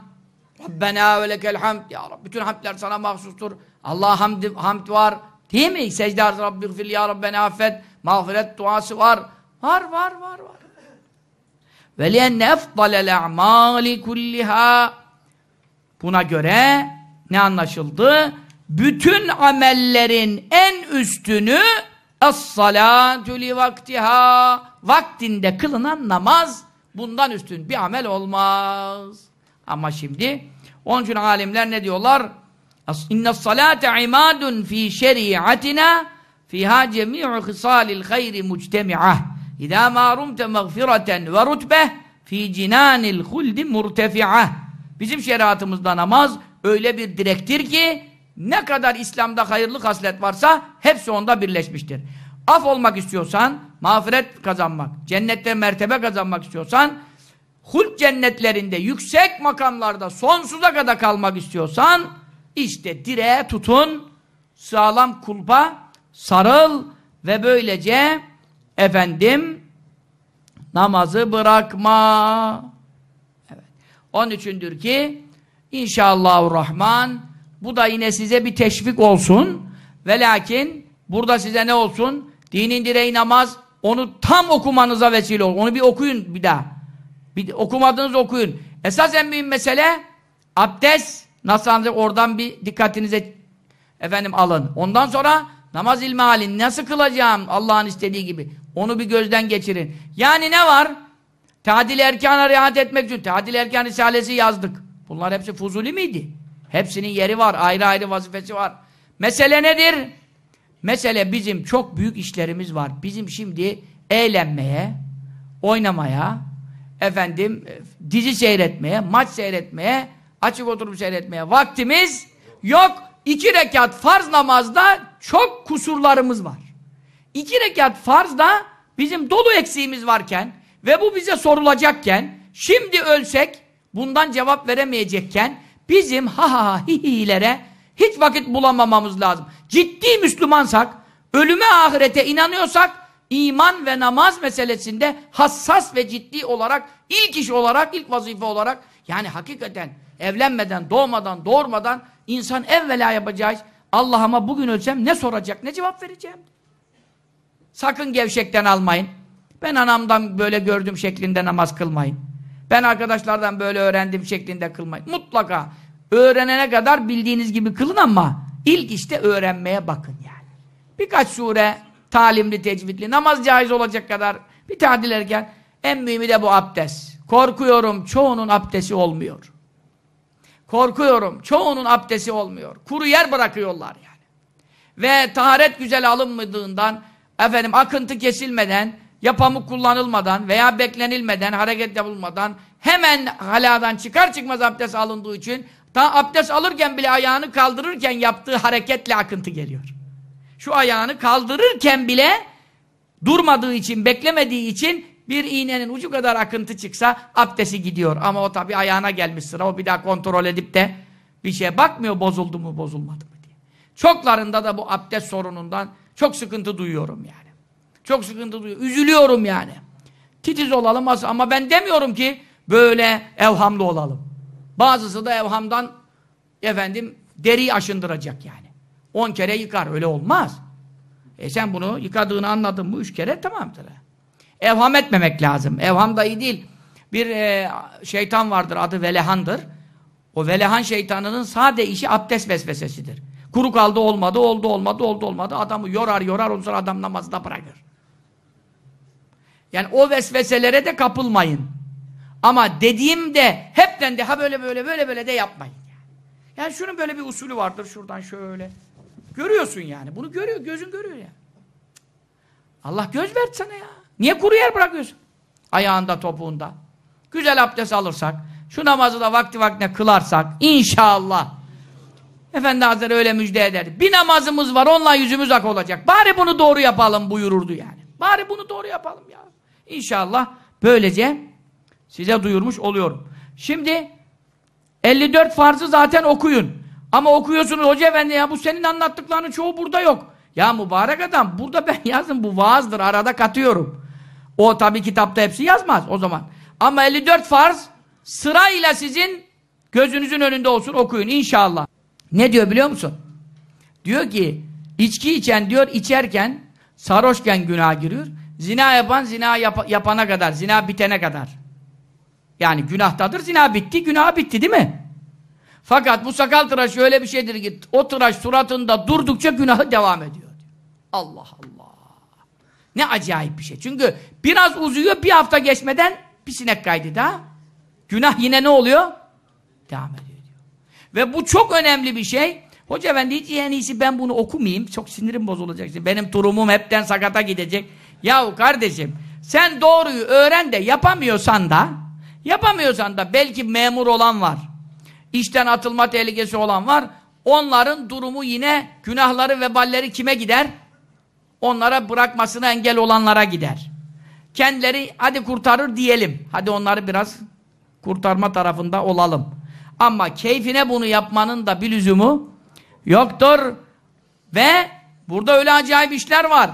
Speaker 1: Rabbena ve lekel hamd. Ya Rabbi bütün hamdler sana mahsustur. Allah'a hamd, hamd var. Değil mi? Secde Rabbi gfir ya Rabbena affet. Mağfiret duası var. Var var var var. Ve lienne efdalel a'mali kulliha. Buna göre ne anlaşıldı? Bütün amellerin en üstünü es-salatu li vaktiha. Vaktinde kılınan namaz bundan üstün bir amel olmaz. Ama şimdi onun için alimler ne diyorlar? İnne salate imadun fi şeriatina fiha cemi'u hisalil hayri muctemi'ah. İzâ mâ rumte mağfireten ve rutbeh fi cinânil huldi murtefi'ah. Bizim şeriatımızda namaz öyle bir direktir ki ne kadar İslam'da hayırlı haslet varsa hepsi onda birleşmiştir. Af olmak istiyorsan, mağfiret kazanmak, cennette mertebe kazanmak istiyorsan, hulk cennetlerinde, yüksek makamlarda sonsuza kadar kalmak istiyorsan, işte direğe tutun, sağlam kulpa sarıl ve böylece efendim namazı bırakma. Evet. Onun içindir ki inşallahurrahman bu da yine size bir teşvik olsun. Ve lakin burada size ne olsun? Dinin direği namaz onu tam okumanıza vesile olur. Onu bir okuyun bir daha. Bir okumadınız okuyun. Esas en büyük mesele abdest nasıl ancak oradan bir dikkatinize efendim alın. Ondan sonra namaz ilmi nasıl kılacağım Allah'ın istediği gibi. Onu bir gözden geçirin. Yani ne var? Tadil erkana riayet etmek için. Tadil erkan risalesi yazdık. Bunlar hepsi fuzuli miydi? Hepsinin yeri var. Ayrı ayrı vazifesi var. Mesele nedir? Mesele bizim çok büyük işlerimiz var. Bizim şimdi eğlenmeye, oynamaya, efendim dizi seyretmeye, maç seyretmeye, açık oturup seyretmeye vaktimiz yok. İki rekat farz namazda çok kusurlarımız var. İki rekat farzda bizim dolu eksiğimiz varken ve bu bize sorulacakken, şimdi ölsek bundan cevap veremeyecekken bizim ha ha ha hi hiç vakit bulamamamız lazım. Ciddi Müslümansak, ölüme ahirete inanıyorsak, iman ve namaz meselesinde hassas ve ciddi olarak, ilk iş olarak, ilk vazife olarak, yani hakikaten evlenmeden, doğmadan, doğurmadan insan evvela yapacağı Allah'ıma bugün ölsem ne soracak, ne cevap vereceğim? Sakın gevşekten almayın. Ben anamdan böyle gördüm şeklinde namaz kılmayın. Ben arkadaşlardan böyle öğrendim şeklinde kılmayın. Mutlaka öğrenene kadar bildiğiniz gibi kılın ama ilk işte öğrenmeye bakın yani. Birkaç sure talimli, tecvidli, namaz caiz olacak kadar bir tadil erken en mühimi de bu abdest. Korkuyorum çoğunun abdesti olmuyor. Korkuyorum çoğunun abdesti olmuyor. Kuru yer bırakıyorlar yani. Ve taharet güzel alınmadığından efendim akıntı kesilmeden ya kullanılmadan veya beklenilmeden, hareket yapılmadan hemen haladan çıkar çıkmaz abdest alındığı için ta abdest alırken bile ayağını kaldırırken yaptığı hareketle akıntı geliyor. Şu ayağını kaldırırken bile durmadığı için, beklemediği için bir iğnenin ucu kadar akıntı çıksa abdesti gidiyor. Ama o tabi ayağına gelmiş sıra. O bir daha kontrol edip de bir şeye bakmıyor bozuldu mu bozulmadı mı diye. Çoklarında da bu abdest sorunundan çok sıkıntı duyuyorum yani. Çok sıkıntı duyuyorum. Üzülüyorum yani. Titiz olalım ama ben demiyorum ki böyle evhamlı olalım. Bazısı da evhamdan efendim deriyi aşındıracak yani. On kere yıkar. Öyle olmaz. E sen bunu yıkadığını anladın mı? Üç kere tamamdır. Evham etmemek lazım. Evham da iyi değil. Bir e, şeytan vardır adı Velehan'dır. O Velehan şeytanının sade işi abdest vesvesesidir. Kuru kaldı olmadı, oldu olmadı, oldu olmadı. Adamı yorar yorar, ondan sonra adam namazda bırakır. Yani o vesveselere de kapılmayın. Ama dediğimde hepten de ha böyle böyle böyle böyle de yapmayın. Yani şunun böyle bir usulü vardır şuradan şöyle. Görüyorsun yani. Bunu görüyor, gözün görüyor ya. Allah göz verdi sana ya. Niye kuru yer bırakıyorsun? Ayağında, topuğunda. Güzel abdest alırsak, şu namazı da vakti vaktine kılarsak, inşallah. Efendi Hazretleri öyle müjde eder. Bir namazımız var, onunla yüzümüz ak olacak. Bari bunu doğru yapalım buyururdu yani. Bari bunu doğru yapalım ya. İnşallah böylece size duyurmuş oluyorum. Şimdi 54 farzı zaten okuyun. Ama okuyorsunuz hoca efendi ya bu senin anlattıklarının çoğu burada yok. Ya mübarek adam burada ben yazdım bu vaazdır arada katıyorum. O tabi kitapta hepsi yazmaz o zaman. Ama 54 farz sırayla sizin Gözünüzün önünde olsun okuyun inşallah. Ne diyor biliyor musun? Diyor ki içki içen diyor içerken sarhoşken günah giriyor. Zina yapan zina yap yapana kadar, zina bitene kadar. Yani günahtadır, zina bitti, günah bitti değil mi? Fakat bu sakal tıraşı öyle bir şeydir ki o tıraş suratında durdukça günahı devam ediyor. Allah Allah. Ne acayip bir şey. Çünkü biraz uzuyor bir hafta geçmeden bir sinek kaydı daha. Günah yine ne oluyor? Devam ediyor. Ve bu çok önemli bir şey. Hoca efendi hiç en iyisi ben bunu okumayayım. Çok sinirim bozulacak. Benim durumum hepten sakata gidecek. Yahu kardeşim sen doğruyu öğren de yapamıyorsan da yapamıyorsan da belki memur olan var. İşten atılma tehlikesi olan var. Onların durumu yine günahları veballeri kime gider? Onlara bırakmasına engel olanlara gider. Kendileri hadi kurtarır diyelim. Hadi onları biraz kurtarma tarafında olalım. Ama keyfine bunu yapmanın da bir lüzumu yoktur. Ve burada öyle acayip işler var.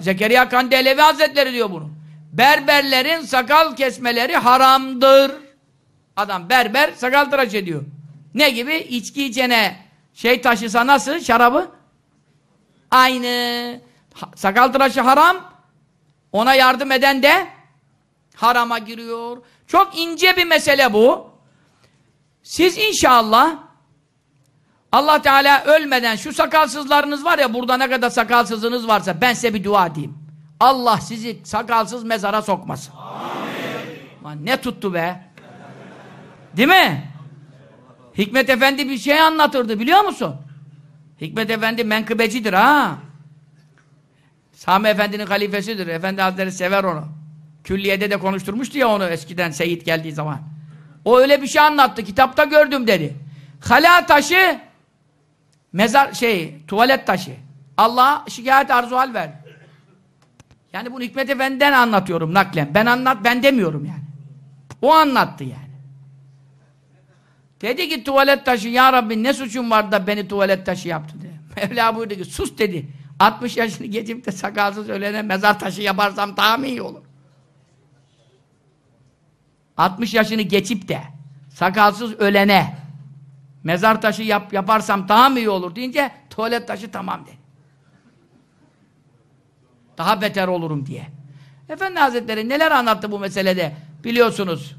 Speaker 1: Zekeriya Kandelevi Hazretleri diyor bunu. Berberlerin sakal kesmeleri haramdır. Adam berber sakal tıraş ediyor. Ne gibi? İçki içene şey taşısa nasıl? Şarabı? Aynı. Sakal tıraşı haram. Ona yardım eden de harama giriyor. Çok ince bir mesele bu. Siz inşallah Allah Teala ölmeden şu sakalsızlarınız var ya burada ne kadar sakalsızınız varsa ben size bir dua edeyim. Allah sizi sakalsız mezara sokmasın. Amin. Ne tuttu be? Değil mi? Hikmet Efendi bir şey anlatırdı biliyor musun? Hikmet Efendi menkıbecidir ha. Sami Efendi'nin halifesidir. Efendi Hazretleri sever onu. Külliyede de konuşturmuştu ya onu eskiden Seyit geldiği zaman. O öyle bir şey anlattı. Kitapta gördüm dedi. Hala taşı mezar şey tuvalet taşı. Allah şikayet arzu hal ver. Yani bunu Hikmet Efendi'den anlatıyorum naklen. Ben anlat ben demiyorum yani. O anlattı yani. Dedi ki tuvalet taşı ya Rabbi ne suçum var da beni tuvalet taşı yaptı dedi. Mevla buyurdu ki sus dedi. 60 yaşını geçip de sakalsız ölene mezar taşı yaparsam daha mı iyi olur? 60 yaşını geçip de sakalsız ölene mezar taşı yap, yaparsam daha mı iyi olur deyince tuvalet taşı tamam dedi. Daha beter olurum diye. Efendi Hazretleri neler anlattı bu meselede biliyorsunuz.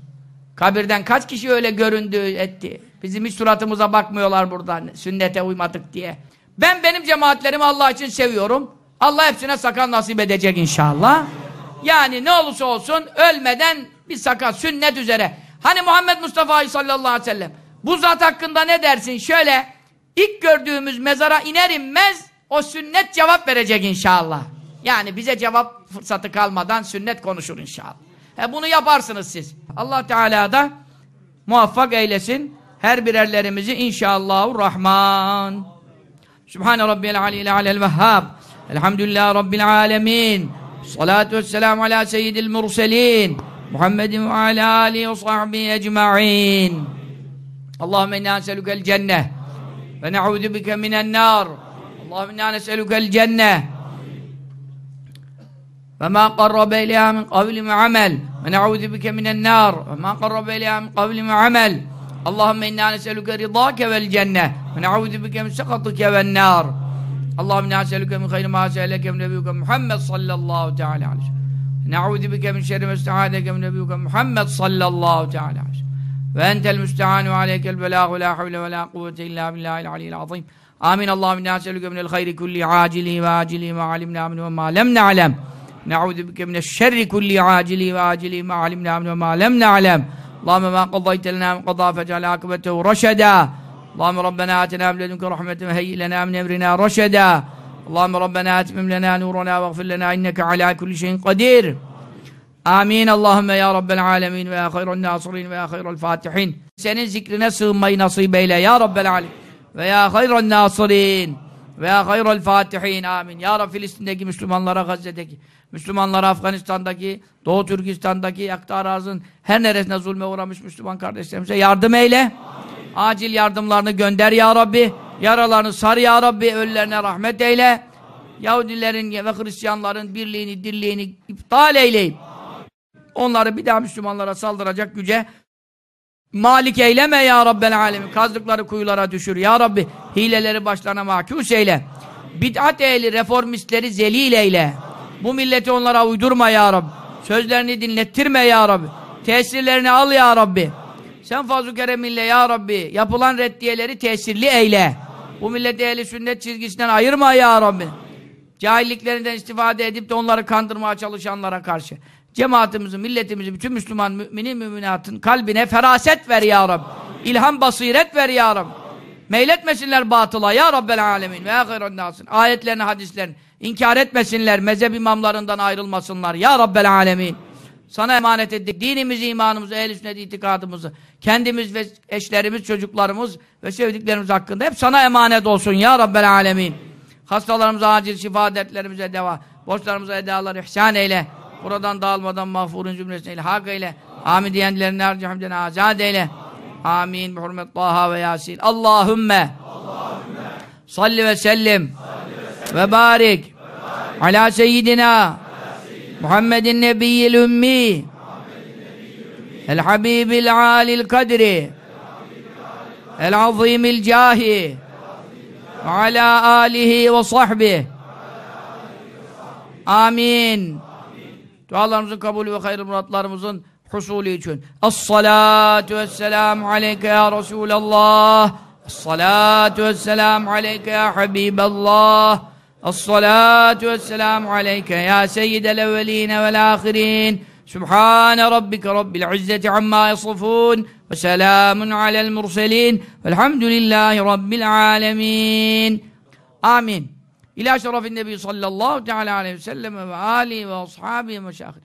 Speaker 1: Kabirden kaç kişi öyle göründü etti. Bizim hiç suratımıza bakmıyorlar buradan sünnete uymadık diye. Ben benim cemaatlerimi Allah için seviyorum. Allah hepsine sakal nasip edecek inşallah. Yani ne olursa olsun ölmeden bir sakal sünnet üzere. Hani Muhammed Mustafa sallallahu aleyhi ve sellem bu zat hakkında ne dersin? Şöyle ilk gördüğümüz mezara iner inmez o sünnet cevap verecek inşallah. Yani bize cevap fırsatı kalmadan sünnet konuşur inşallah. He bunu yaparsınız siz. Allah Teala da muvaffak eylesin her birerlerimizi inşallahurrahman. Sübhane rabbiyel aliyyil alel vehhab. Elhamdülillah rabbil alemin. Salatu vesselamu ala seyyidil murselin. Alihi ve sahbihi ecma'in. Allahümme inna neselükel cenneh ve ne'udhu bike minen nar. Allahümme inna neselükel cenneh وما قرب إليها من قول وعمل ونعوذ بك من النار وما قرب إليها من قول وعمل اللهم إنا نسألك رضاك والجنة ونعوذ بك من سخطك والنار اللهم إنا نسألك من خير ما سألك من نبيك محمد صلى الله تعالى عليه وسلم نعوذ بك من شر ما استعاذك من نبيك محمد صلى الله تعالى عليه وسلم. وأنت المستعان وعليك البلاغ ولا حول ولا قوة إلا بالله العلي العظيم. آمين. اللهم إنا نسألك من الخير كل عاجله وآجله ما علمنا منه وما لم نعلم. نعوذ بك من الشر كل عاجل وآجل ما علمنا منه وما لم نعلم. اللهم ما قضيت لنا من قضاء فاجعل عاقبته رشدا. اللهم ربنا آتنا من لدنك رحمة وهيئ لنا من أمرنا رشدا. Allahümme Rabbena etmim lena nurana ve gfir lena inneke ala kulli şeyin kadir. Amin. Allahümme ya Rabbel alemin ve ya hayran nasirin ve ya hayral fatihin. Senin zikrine sığınmayı nasip eyle ya Rabbel alemin ve ya hayran nasirin ve ya hayral fatihin. Amin. Ya Rabbi Filistin'deki Müslümanlara, Gazze'deki Müslümanlara, Afganistan'daki, Doğu Türkistan'daki, yakta arazın her neresine zulme uğramış Müslüman kardeşlerimize yardım eyle. Amin. Acil yardımlarını gönder ya Rabbi. Amin yaralarını sar ya Rabbi ölülerine rahmet eyle. Yahudilerin ve Hristiyanların birliğini dirliğini iptal eyleyip onları bir daha Müslümanlara saldıracak güce Malik eyleme ya Rabbel alemin. Kazdıkları kuyulara düşür ya Rabbi. Hileleri başlarına mahkus eyle. Bid'at ehli, reformistleri zelil eyle. Bu milleti onlara uydurma ya Rabbi. Sözlerini dinlettirme ya Rabbi. Tesirlerini al ya Rabbi. Sen fazl-ı kereminle ya Rabbi yapılan reddiyeleri tesirli eyle. Bu milleti ehli sünnet çizgisinden ayırma ya Rabbi. Cahilliklerinden istifade edip de onları kandırmaya çalışanlara karşı. Cemaatimizi, milletimizi, bütün Müslüman müminin müminatın kalbine feraset ver ya Rabbi. İlham basiret ver ya Rabbi. Meyletmesinler batıla ya Rabbel alemin ve ahiren nasın. Ayetlerini, hadislerini inkar etmesinler, mezhep imamlarından ayrılmasınlar ya Rabbel alemin. Sana emanet ettik. Dinimizi, imanımızı, ehl-i sünnet itikadımızı, kendimiz ve eşlerimiz, çocuklarımız ve sevdiklerimiz hakkında hep sana emanet olsun ya Rabbel alemin. Hastalarımıza acil şifa, dertlerimize deva, borçlarımıza edalar ihsan eyle. Buradan dağılmadan mağfurun cümlesine ilhak eyle. Amin diyenlerin harcı hamdine azad eyle. Amin. Bi hurmet Taha ve Yasin. Allahümme salli ve sellim ve barik ala seyyidina Muhammedin nebiyyil ümmi El habibil alil kadri El azimil cahi Ala alihi ve sahbihi Amin. Dualarımızın kabulü ve hayırlı muratlarımızın husulü için. Es-salatu vesselamu aleyke ya Resulallah. Es-salatu vesselamu aleyke ya Habiballah. Es-salatu vesselamu aleyke ya Seyyidel evveline vel ahirin. سبحان ربك رب العزة عما يصفون وسلام على المرسلين والحمد لله رب العالمين. آمين. إلى شرف النبي صلى الله تعالى عليه وسلم وآله وأصحابه ومشايخه.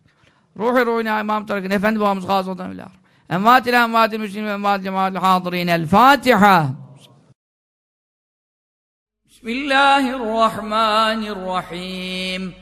Speaker 1: روح روحنا إمام طريق نفند وامز خاصة بالله أموات الأموات المسلمين وأموات جماعة الحاضرين. الفاتحة. بسم الله الرحمن الرحيم.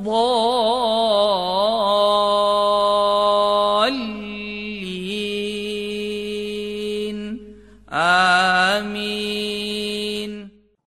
Speaker 1: الضالين. آمين.